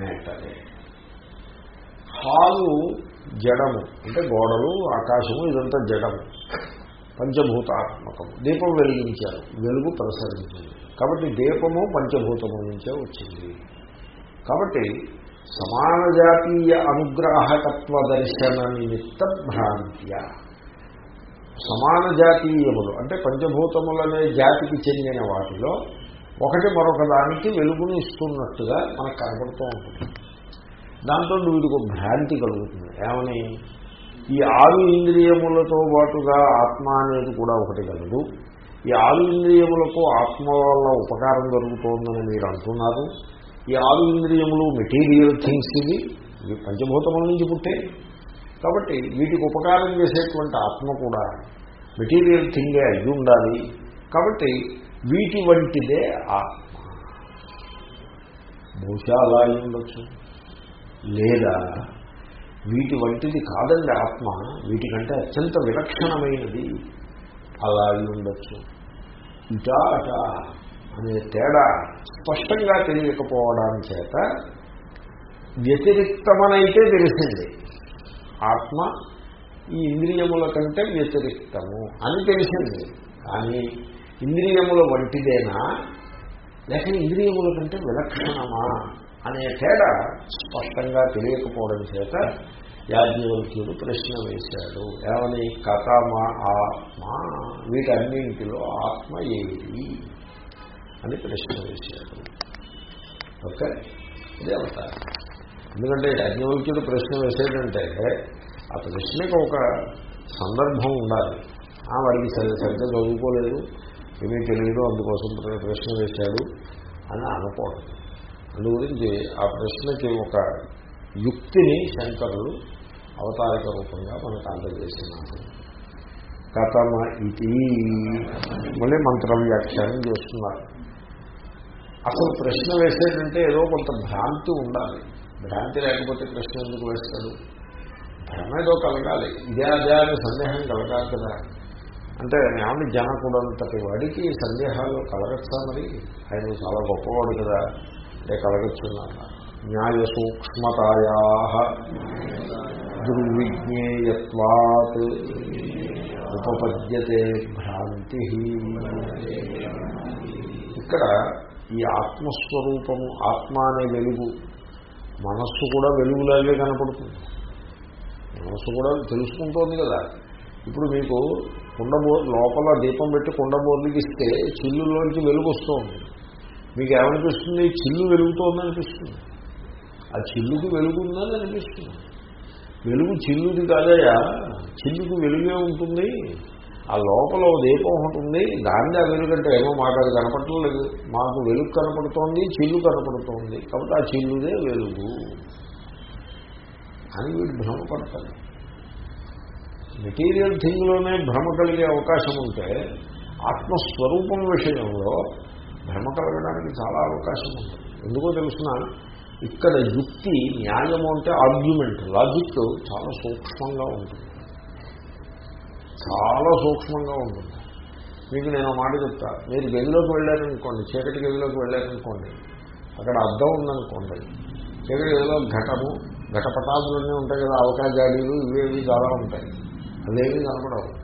మ్యాటరే. హాలు జడము. అంటే గోడలు ఆకాశము ఇదంతా జడము. పంచభూతాత్మకము. దీపం వెలిగించారు. వెలుగు ప్రసరించింది. కాబట్టి దీపము పంచభూతము నుంచే వచ్చింది. కాబట్టి సమాన జాతీయ అనుగ్రాహకత్వ దర్శన నిమిత్త భ్రాంత్య. సమాన జాతీయములు అంటే పంచభూతములనే జాతికి చెందిన వాటిలో ఒకటి మరొక దానికి వెలుగును ఇస్తున్నట్టుగా మనకు కనపడుతూ ఉంటుంది. దాంతో వీడికి ఒక భ్రాంతి కలుగుతుంది. ఏమని? ఈ ఆరు ఇంద్రియములతో పాటుగా ఆత్మ అనేది కూడా ఒకటి కలదు. ఈ ఆరు ఇంద్రియములకు ఆత్మ వల్ల ఉపకారం జరుగుతోందని మీరు అంటున్నారు. ఈ ఆరు ఇంద్రియములు మెటీరియల్ థింగ్స్ ఇవి. పంచభూతముల నుంచి పుట్టే కాబట్టి వీటికి ఉపకారం చేసేటువంటి ఆత్మ కూడా మెటీరియల్ థింగే అయి ఉండాలి. కాబట్టి వీటి వంటిదే ఆత్మ. బహుశా అలా అయి ఉండొచ్చు. లేదా వీటి వంటిది కాదండి ఆత్మ వీటికంటే అత్యంత విలక్షణమైనది అలా అయి ఉండొచ్చు. ఇటా అటా అనే తేడా స్పష్టంగా తెలియకపోవడం చేత వ్యతిరిక్తమనైతే తెలిసింది. ఆత్మ ఈ ఇంద్రియముల కంటే వ్యతిరిక్తము అని తెలిసింది. కానీ ఇంద్రియముల వంటిదేనా? లేక ఇంద్రియముల కంటే విలక్షణమా? అనే తేడా స్పష్టంగా తెలియకపోవడం చేత యాజ్ఞవల్క్యుడు ప్రశ్న వేశాడు. ఏమని? కథమా ఆత్మ? వీటన్నింటిలో ఆత్మ ఏది అని ప్రశ్న వేశాడు. ఓకే? ఇదే అవుతారు. ఎందుకంటే యాజ్ఞవల్క్యుడు ప్రశ్న వేసేటంటే ఆ ప్రశ్నకి ఒక సందర్భం ఉండాలి. ఆ వాడికి సరి సరిగ్గా చదువుకోలేదు ఏమీ తెలియదు అందుకోసం ప్రశ్న వేశాడు అని అనుకోవడం అందు గురించి ఆ ప్రశ్నకి ఒక యుక్తిని శంకరులు అవతారిక రూపంగా మనకు అందజేసినారు కథమ ఇది మళ్ళీ మంత్ర వ్యాఖ్యానం చేస్తున్నారు. అసలు ప్రశ్న వేసేటంటే ఏదో కొంత భ్రాంతి ఉండాలి. భ్రాంతి లేకపోతే ప్రశ్న ఎందుకు వేస్తాడు? భ్రమేదో కలగాలి. ఇదే అదే అనే సందేహం కలగాలి కదా. అంటే ఏమని జనకుడంతటి వాడికి సందేహాలు కలగచ్చా మరి? ఆయన చాలా గొప్పవాడు కదా. అంటే కలగచ్చున్నాను న్యాయ సూక్ష్మతాయా దుర్విజ్ఞేయత్వాత్ ఉపపద్యతే భ్రాంతి. ఇక్కడ ఈ ఆత్మస్వరూపము ఆత్మ అనే వెలుగు మనస్సు కూడా వెలుగులాగే కనపడుతుంది. మనస్సు కూడా తెలుసుకుంటోంది కదా. ఇప్పుడు మీకు కుండబో లోపల దీపం పెట్టి కుండబోర్లకి ఇస్తే చిల్లులోంచి వెలుగు వస్తూ మీకు ఏమనిపిస్తుంది చిల్లు వెలుగుతోంది అనిపిస్తుంది ఆ చిల్లుకి వెలుగుందని అనిపిస్తుంది వెలుగు చిల్లుది కాదయా చిల్లుకు వెలుగే ఉంటుంది. ఆ లోపల దీపం ఒకటి ఉంది. దాన్ని ఆ వెలుగంటే ఏమో మాకు అది కనపడలేదు మాకు వెలుగు కనపడుతోంది చిల్లు కనపడుతోంది. కాబట్టి ఆ చిల్లుదే వెలుగు అని వీడు భ్రమపడతాడు. మెటీరియల్ థింగ్లోనే భ్రమ కలిగే అవకాశం ఉంటే ఆత్మస్వరూపం విషయంలో భ్రమ కలగడానికి చాలా అవకాశం ఉంది ఎందుకో తెలుసిన ఇక్కడ యుక్తి న్యాయము అంటే ఆర్గ్యుమెంట్ లాజిక్ చాలా సూక్ష్మంగా ఉంటుంది. చాలా సూక్ష్మంగా ఉంటుంది. మీకు నేను మాట చెప్తా. మీరు గదిలోకి వెళ్ళారనుకోండి చీకటి గదిలోకి వెళ్ళారనుకోండి అక్కడ అర్థం ఉందనుకోండి చీకటి గదిలో ఘటము ఘటపటాదులన్నీ ఉంటాయి కదా అవకాశాలు ఇవేవి చాలా ఉంటాయి. అవేవి కనపడవు.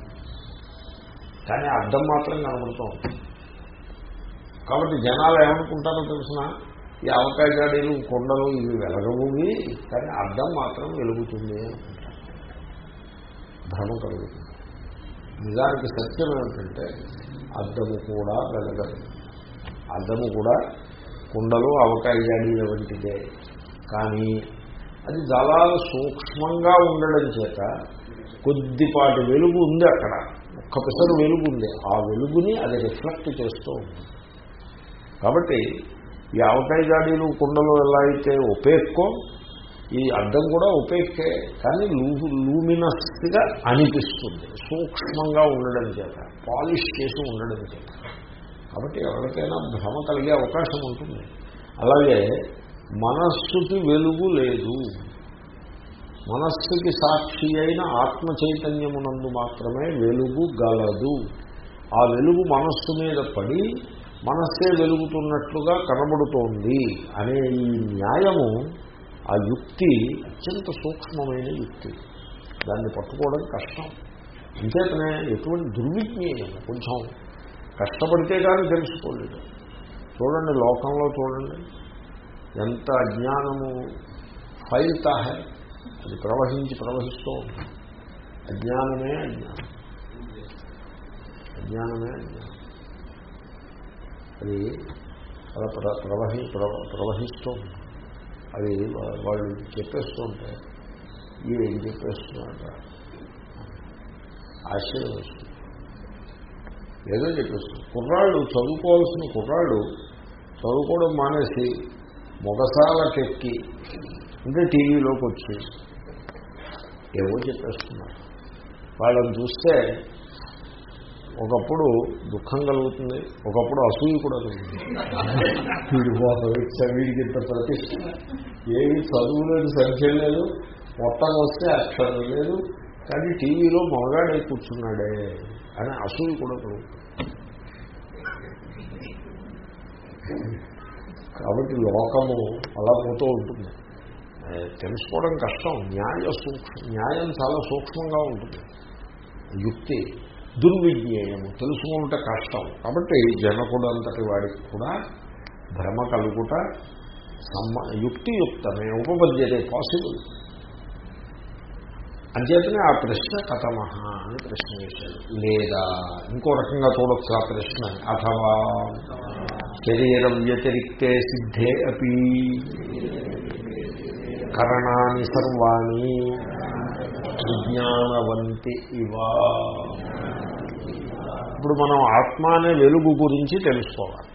కానీ అర్థం మాత్రం కనపడుతూ ఉంటుంది. కాబట్టి జనాలు ఏమనుకుంటారో తెలిసిన ఈ అవకాశాలు కొండలు ఇవి వెలగవువి కానీ అర్థం మాత్రం వెలుగుతుంది అనుకుంటారు. భ్రమ కలుగుతుంది. నిజానికి సత్యం ఏమిటంటే అద్దము కూడా వెలగదు. అద్దము కూడా కుండలు అవకాశాలు వంటిదే. కానీ అది చాలా సూక్ష్మంగా ఉండడం చేత కొద్దిపాటి వెలుగు ఉంది అక్కడ. ఒక్క పిసరు వెలుగు ఉంది. ఆ వెలుగుని అది రిఫ్లెక్ట్ చేస్తూ ఉంది. కాబట్టి ఈ ఆవకాయ జాడీలు కుండలు ఎలా అయితే ఉపేక్కో ఈ అర్థం కూడా ఉపేక్కే కానీ లూమినస్గా అనిపిస్తుంది. సూక్ష్మంగా ఉండడం చేత పాలిష్ చేసి ఉండడం చేత. కాబట్టి ఎవరికైనా భ్రమ కలిగే అవకాశం ఉంటుంది. అలాగే మనస్సుకి వెలుగు లేదు. మనస్సుకి సాక్షి అయిన ఆత్మ చైతన్యమునందు మాత్రమే వెలుగు గలదు. ఆ వెలుగు మనస్సు మీద పడి మనస్సే వెలుగుతున్నట్లుగా కనబడుతోంది అనే ఈ న్యాయము ఆ యుక్తి అత్యంత సూక్ష్మమైన యుక్తి. దాన్ని పట్టుకోవడం కష్టం. అంచేతనే ఎటువంటి దుర్విజ్ఞేయం కొంచెం కష్టపడితే కానీ తెలుసుకోలేదు. చూడండి లోకంలో చూడండి. ఎంత అజ్ఞానము ఫైల్తా హై. అది ప్రవహించి ప్రవహిస్తూ ఉంటుంది. అజ్ఞానమే అజ్ఞానం. అజ్ఞానమే అజ్ఞానం. అది అలా ప్రవహి ప్రవహిస్తూ ఉంటుంది. అది వాళ్ళు చెప్పేస్తూ ఉంటే ఏం చెప్పేస్తున్నాడ ఆశ్చర్యం వస్తుంది. ఏదో చెప్పేస్తుంది. కుర్రాళ్ళు చదువుకోవాల్సిన కుర్రాళ్ళు చదువుకోవడం మానేసి మొగసాలకెక్కి అంటే టీవీలోకి వచ్చి ఏవో చెప్పేస్తున్నారు. వాళ్ళని చూస్తే ఒకప్పుడు దుఃఖం కలుగుతుంది ఒకప్పుడు అసూయ కూడా కలుగుతుంది. వీడి మోసం వీడికి ఇంత ప్రతిష్ట. ఏమి చదువు లేదు సంఖ్య లేదు మొత్తం వస్తే అక్షరం లేదు కానీ టీవీలో మగగాడే కూర్చున్నాడే అని అసూయ కూడా కలుగుతుంది. కాబట్టి లోకము అలా పోతూ ఉంటుంది. తెలుసుకోవడం కష్టం. న్యాయ సూక్ష్మ న్యాయం చాలా సూక్ష్మంగా ఉంటుంది. యుక్తి. దుర్విజ్ఞేయము. తెలుసుకుంటే కష్టం. కాబట్టి జనకుడంతటి వాడికి కూడా భ్రమ కలుగుట సమ్మ యుక్తియుక్తమే ఉపపద్యతే పాసిబుల్ అంచేతనే ఆ ప్రశ్న కథమహ అని ప్రశ్న వేశాడు. లేదా ఇంకో రకంగా చూడొచ్చు ఆ ప్రశ్న. అథవా శరీరం వ్యతిరిక్తే సిద్ధే అపి. కరణాన్ని సర్వాణి విజ్ఞానవంతి ఇవా. ఇప్పుడు మనం ఆత్మ అనే వెలుగు గురించి తెలుసుకోవాలి.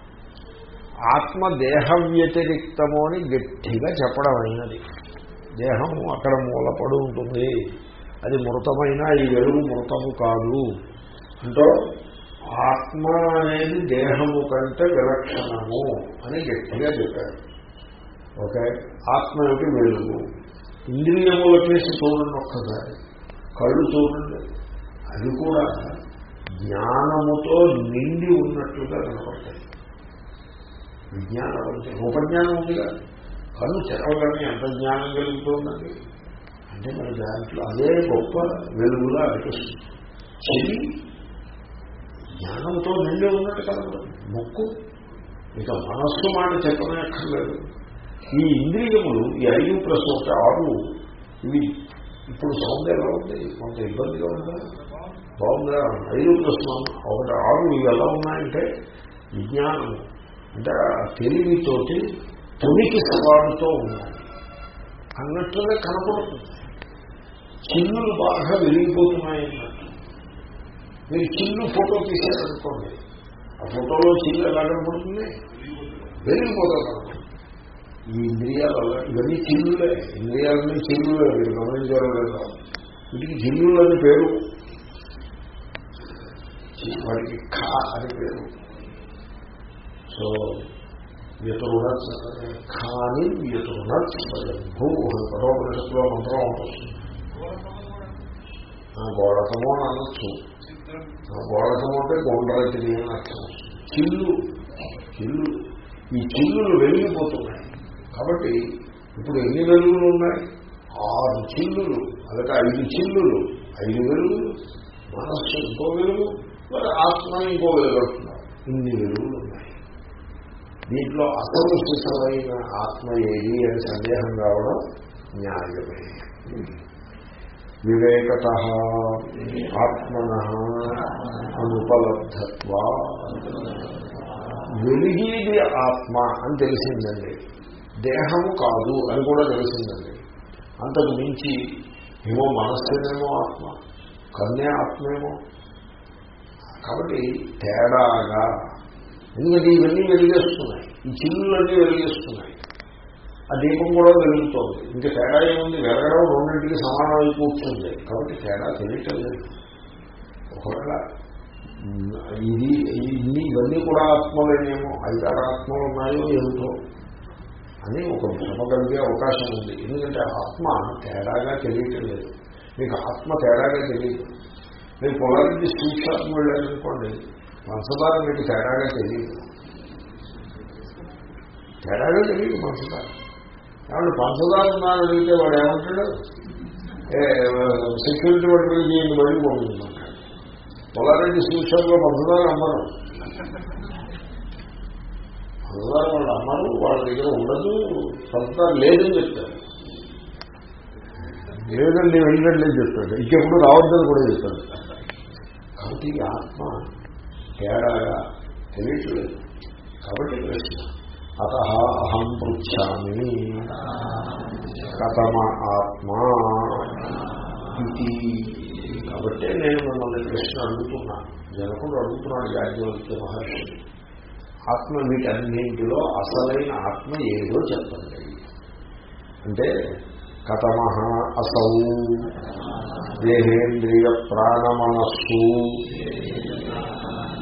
ఆత్మ దేహ వ్యతిరిక్తము అని గట్టిగా చెప్పడం అయినది. దేహం అక్కడ మూలపడి ఉంటుంది. అది మృతమైన ఈ వెలుగు మృతము కాదు. అంటే ఆత్మ అనేది దేహము కంటే విలక్షణము అని గట్టిగా చెప్పారు. ఓకే? ఆత్మ యొక్క వెలుగు. ఇంద్రియములకేసి చూడండి ఒక్కసారి. కళ్ళు చూడండి. అది కూడా జ్ఞానముతో నిండి ఉన్నట్లుగా కనపడతాయి. విజ్ఞాన రూపజ్ఞానం ఉందిగా. కళ్ళు తెరవగానే ఎంత జ్ఞానం కలుగుతుందండి? అంటే మరి దాంట్లో అదే గొప్ప వెలుగులా అనిపిస్తుంది. చెవి జ్ఞానంతో నిండి ఉన్నట్టు కనపడదు ముక్కు ఇక మనస్సు మాట చెప్పనే అక్కర్లేదు ఈ ఇంద్రియములు ఈ ఐదు ప్రశ్న ఒక ఆరు ఇవి ఇప్పుడు సౌందర్యంగా ఉంది? కొంత ఇబ్బందిగా ఉందా? బాగుందా? ఐదు ప్లస్ ఒకటి ఆరు ఇవి ఎలా ఉన్నాయంటే విజ్ఞానం. అంటే తెలివితోటి తొలికి సవాలుతో ఉన్నాయి. అన్నట్లుగా కనపడుతుంది. చిన్నులు బాగా వెలిగిపోతున్నాయి అన్నట్టు. మీరు చిన్ను ఫోటో తీసేదనుకోండి ఆ ఫోటోలో చిల్లు ఎలా కనపడుతుంది? వెలిగిపోతుంది కనపడుతుంది ఈ ఇంద్రియాల ఇవన్నీ చిల్లులే ఇంద్రియాలన్నీ చిల్లులే మీరు గమనించారు లేదా. వీటికి చిల్లులని పేరు. వాడికి ఖా అని పేరు. సో వ్యతురుణ ఖాని వ్యతురుణ భూ పరోపనిషత్తులో మంత్రం ఉంటుంది గోడకము అని అనొచ్చు. గోడకము అంటే గోండరతిని అని అర్థం. చిల్లు. చిల్లు. ఈ చిల్లులు వెలిగిపోతున్నాయి. కాబట్టి ఇప్పుడు ఎన్ని వెలుగులు ఉన్నాయి? ఆరు చిల్లులు. అలాగే ఐదు చిల్లులు. ఐదు వెలుగులు. మనస్సు ఇంకో వెలుగు. మరి ఆత్మ ఇంకో వెలుగడుతున్నారు ఇన్ని వెలుగులు ఉన్నాయి దీంట్లో అసలు సిద్ధమైన ఆత్మ ఏది అని సందేహం రావడం న్యాయమే. వివేకత ఆత్మన అనుపలబ్ధత్వా. వెలిగేది ఆత్మ అని తెలిసిందండి. దేహము కాదు అని కూడా తెలిసిందండి. అంతకు మించి ఏమో మనస్సేనేమో ఆత్మ కన్నే ఆత్మేమో కాబట్టి తేడాగా ఎందుకంటే ఇవన్నీ వెలిగేస్తున్నాయి. ఈ చిల్లులన్నీ వెలిగేస్తున్నాయి. ఆ దీపం కూడా వెలుగుతోంది. ఇంకా తేడా ఏముంది? వెలగడం రెండింటికి సమానమై కూర్చుంది. కాబట్టి తేడా తెలియటం లేదు. ఒకవేళ ఇది ఇన్ని ఇవన్నీ కూడా ఆత్మలేనేమో ఐదారు ఆత్మలు ఉన్నాయో ఏమిటో అని ఒక భ్రమ కలిగే అవకాశం ఉంది. ఎందుకంటే ఆత్మ తేడాగా తెలియటం లేదు. మీకు ఆత్మ తేడాగా తెలియదు. మీరు పొలానికి స్వీట్ షాప్ వెళ్ళారనుకోండి పంచదార మీకు తేడాగా తెలియదు. తేడాగా తెలియదు పంచదార కాబట్టి పంచదార ఉన్నారని అడిగితే వాడు ఏమంటాడు? సెక్యూరిటీ వాడి మీద దీన్ని బయట పంపించమంటాడు పొలారెడ్డి స్వీట్ షాప్లో పంచదార అమ్మరు. పంచదార వాళ్ళు అమ్మరు వాళ్ళ దగ్గర ఉండదు పంచదార లేదని చెప్తారు. లేదండి వెళ్ళండి అని చెప్తాడు. ఇంకెప్పుడు రావద్దని కూడా చెప్తాడు. కాబట్టి ఈ ఆత్మ తేడాగా తెలియట్లేదు. కాబట్టి ప్రశ్న అత అహం పృచ్చామి కథమ ఆత్మా ఇది. కాబట్టి నేను మిమ్మల్ని ప్రశ్న అడుగుతున్నా. జనకుడు అడుగుతున్నాడు యాజ్ఞవల్క్య మహర్షి. ఆత్మ వీటన్నింటిలో అసలైన ఆత్మ ఏదో చెప్పండి. అంటే కథమ అసౌ దేహేంద్రియ ప్రాణమనస్సు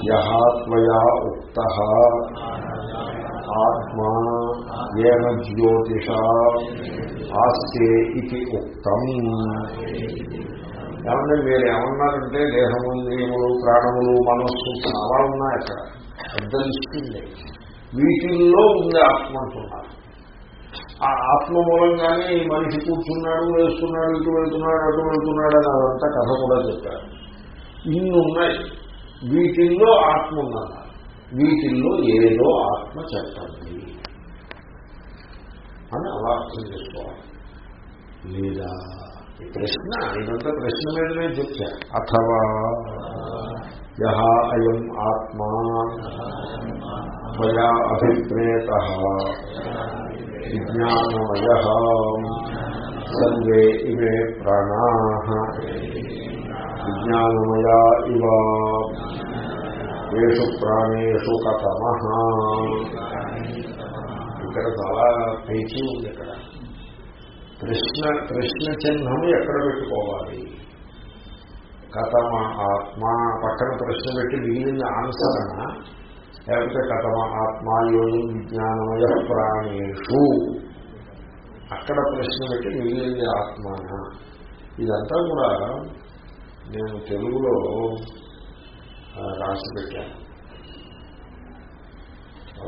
యహాత్మయా ఉక్త ఆత్మా ఏన జ్యోతిష ఆస్తే ఇది ఉక్తం ఏమంటే మీరు ఏమన్నారంటే దేహము ఇంద్రియములు ప్రాణములు మనస్సు చాలా ఉన్నాయి అక్కడ. పెద్ద లిస్టుంది వీటిల్లో ఉంది ఆత్మ అంటున్నారు. ఆ ఆత్మ మూలంగానే ఈ మనిషి కూర్చున్నాడు వేస్తున్నాడు ఇటు వెళ్తున్నాడు అటు వెళ్తున్నాడు అని అదంతా కథ కూడా చెప్పారు. ఇన్ని ఉన్నాయి. వీటిల్లో ఆత్మ ఉన్నది? వీటిల్లో ఏదో ఆత్మ చెప్పండి అని అలా అర్థం చేసుకోవాలి. లేదా? ఈ ప్రశ్న ఇదంతా ప్రశ్న మీదనే చెప్తా అథవా? యహ అయం ఆత్మా. త్వయా అభిప్రేత విజ్ఞానమయ సర్వే ఇవే ప్రాణా విజ్ఞానమయా ఇవ ఏషు ప్రాణేషు కథమ ఇక్కడ చాలా పేచీ ఉంది ఇక్కడ ప్రశ్న ప్రశ్న చిహ్నం ఎక్కడ పెట్టుకోవాలి? కథమ ఆత్మ పక్కన ప్రశ్న పెట్టి మిగిలిన ఆన్సరణ లేకపోతే కథమ ఆత్మ విజ్ఞానమయ ప్రాణేషు అక్కడ ప్రశ్న పెట్టి మిగిలింది ఆత్మాన? ఇదంతా కూడా నేను తెలుగులో రాసి పెట్టాను.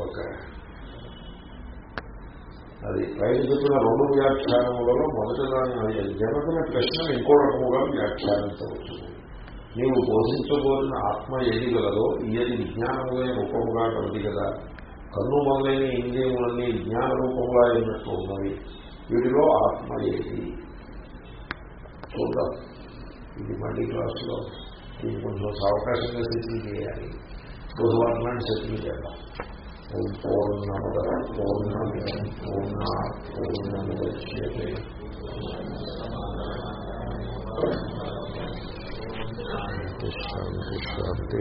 ఓకే. అది పైన చెప్పిన రెండు వ్యాఖ్యానములలో మొదటిదాన్ని దాన్ని జనకున్న ప్రశ్న ఇంకో రకముగా వ్యాఖ్యానించవచ్చు. నీవు బోధించబోతున్న ఆత్మ ఏది గలదో ఏది విజ్ఞానములే రూపముగా కలది కదా కన్ను మొదలైన ఇంద్రియములన్నీ విజ్ఞాన రూపంగా అయినట్లు ఉన్నవి. వీటిలో ఆత్మ ఏది? చూద్దాం. ఇది మళ్ళీ క్లాసులో. దీన్ని కొంచెం అవకాశంగా సెటిల్ చేయాలి. బుధవారం సెటిల్ చేద్దాం. ఓం పూర్ణముద పూర్ణమి పూర్ణ శాంతి శాంతి శాంతి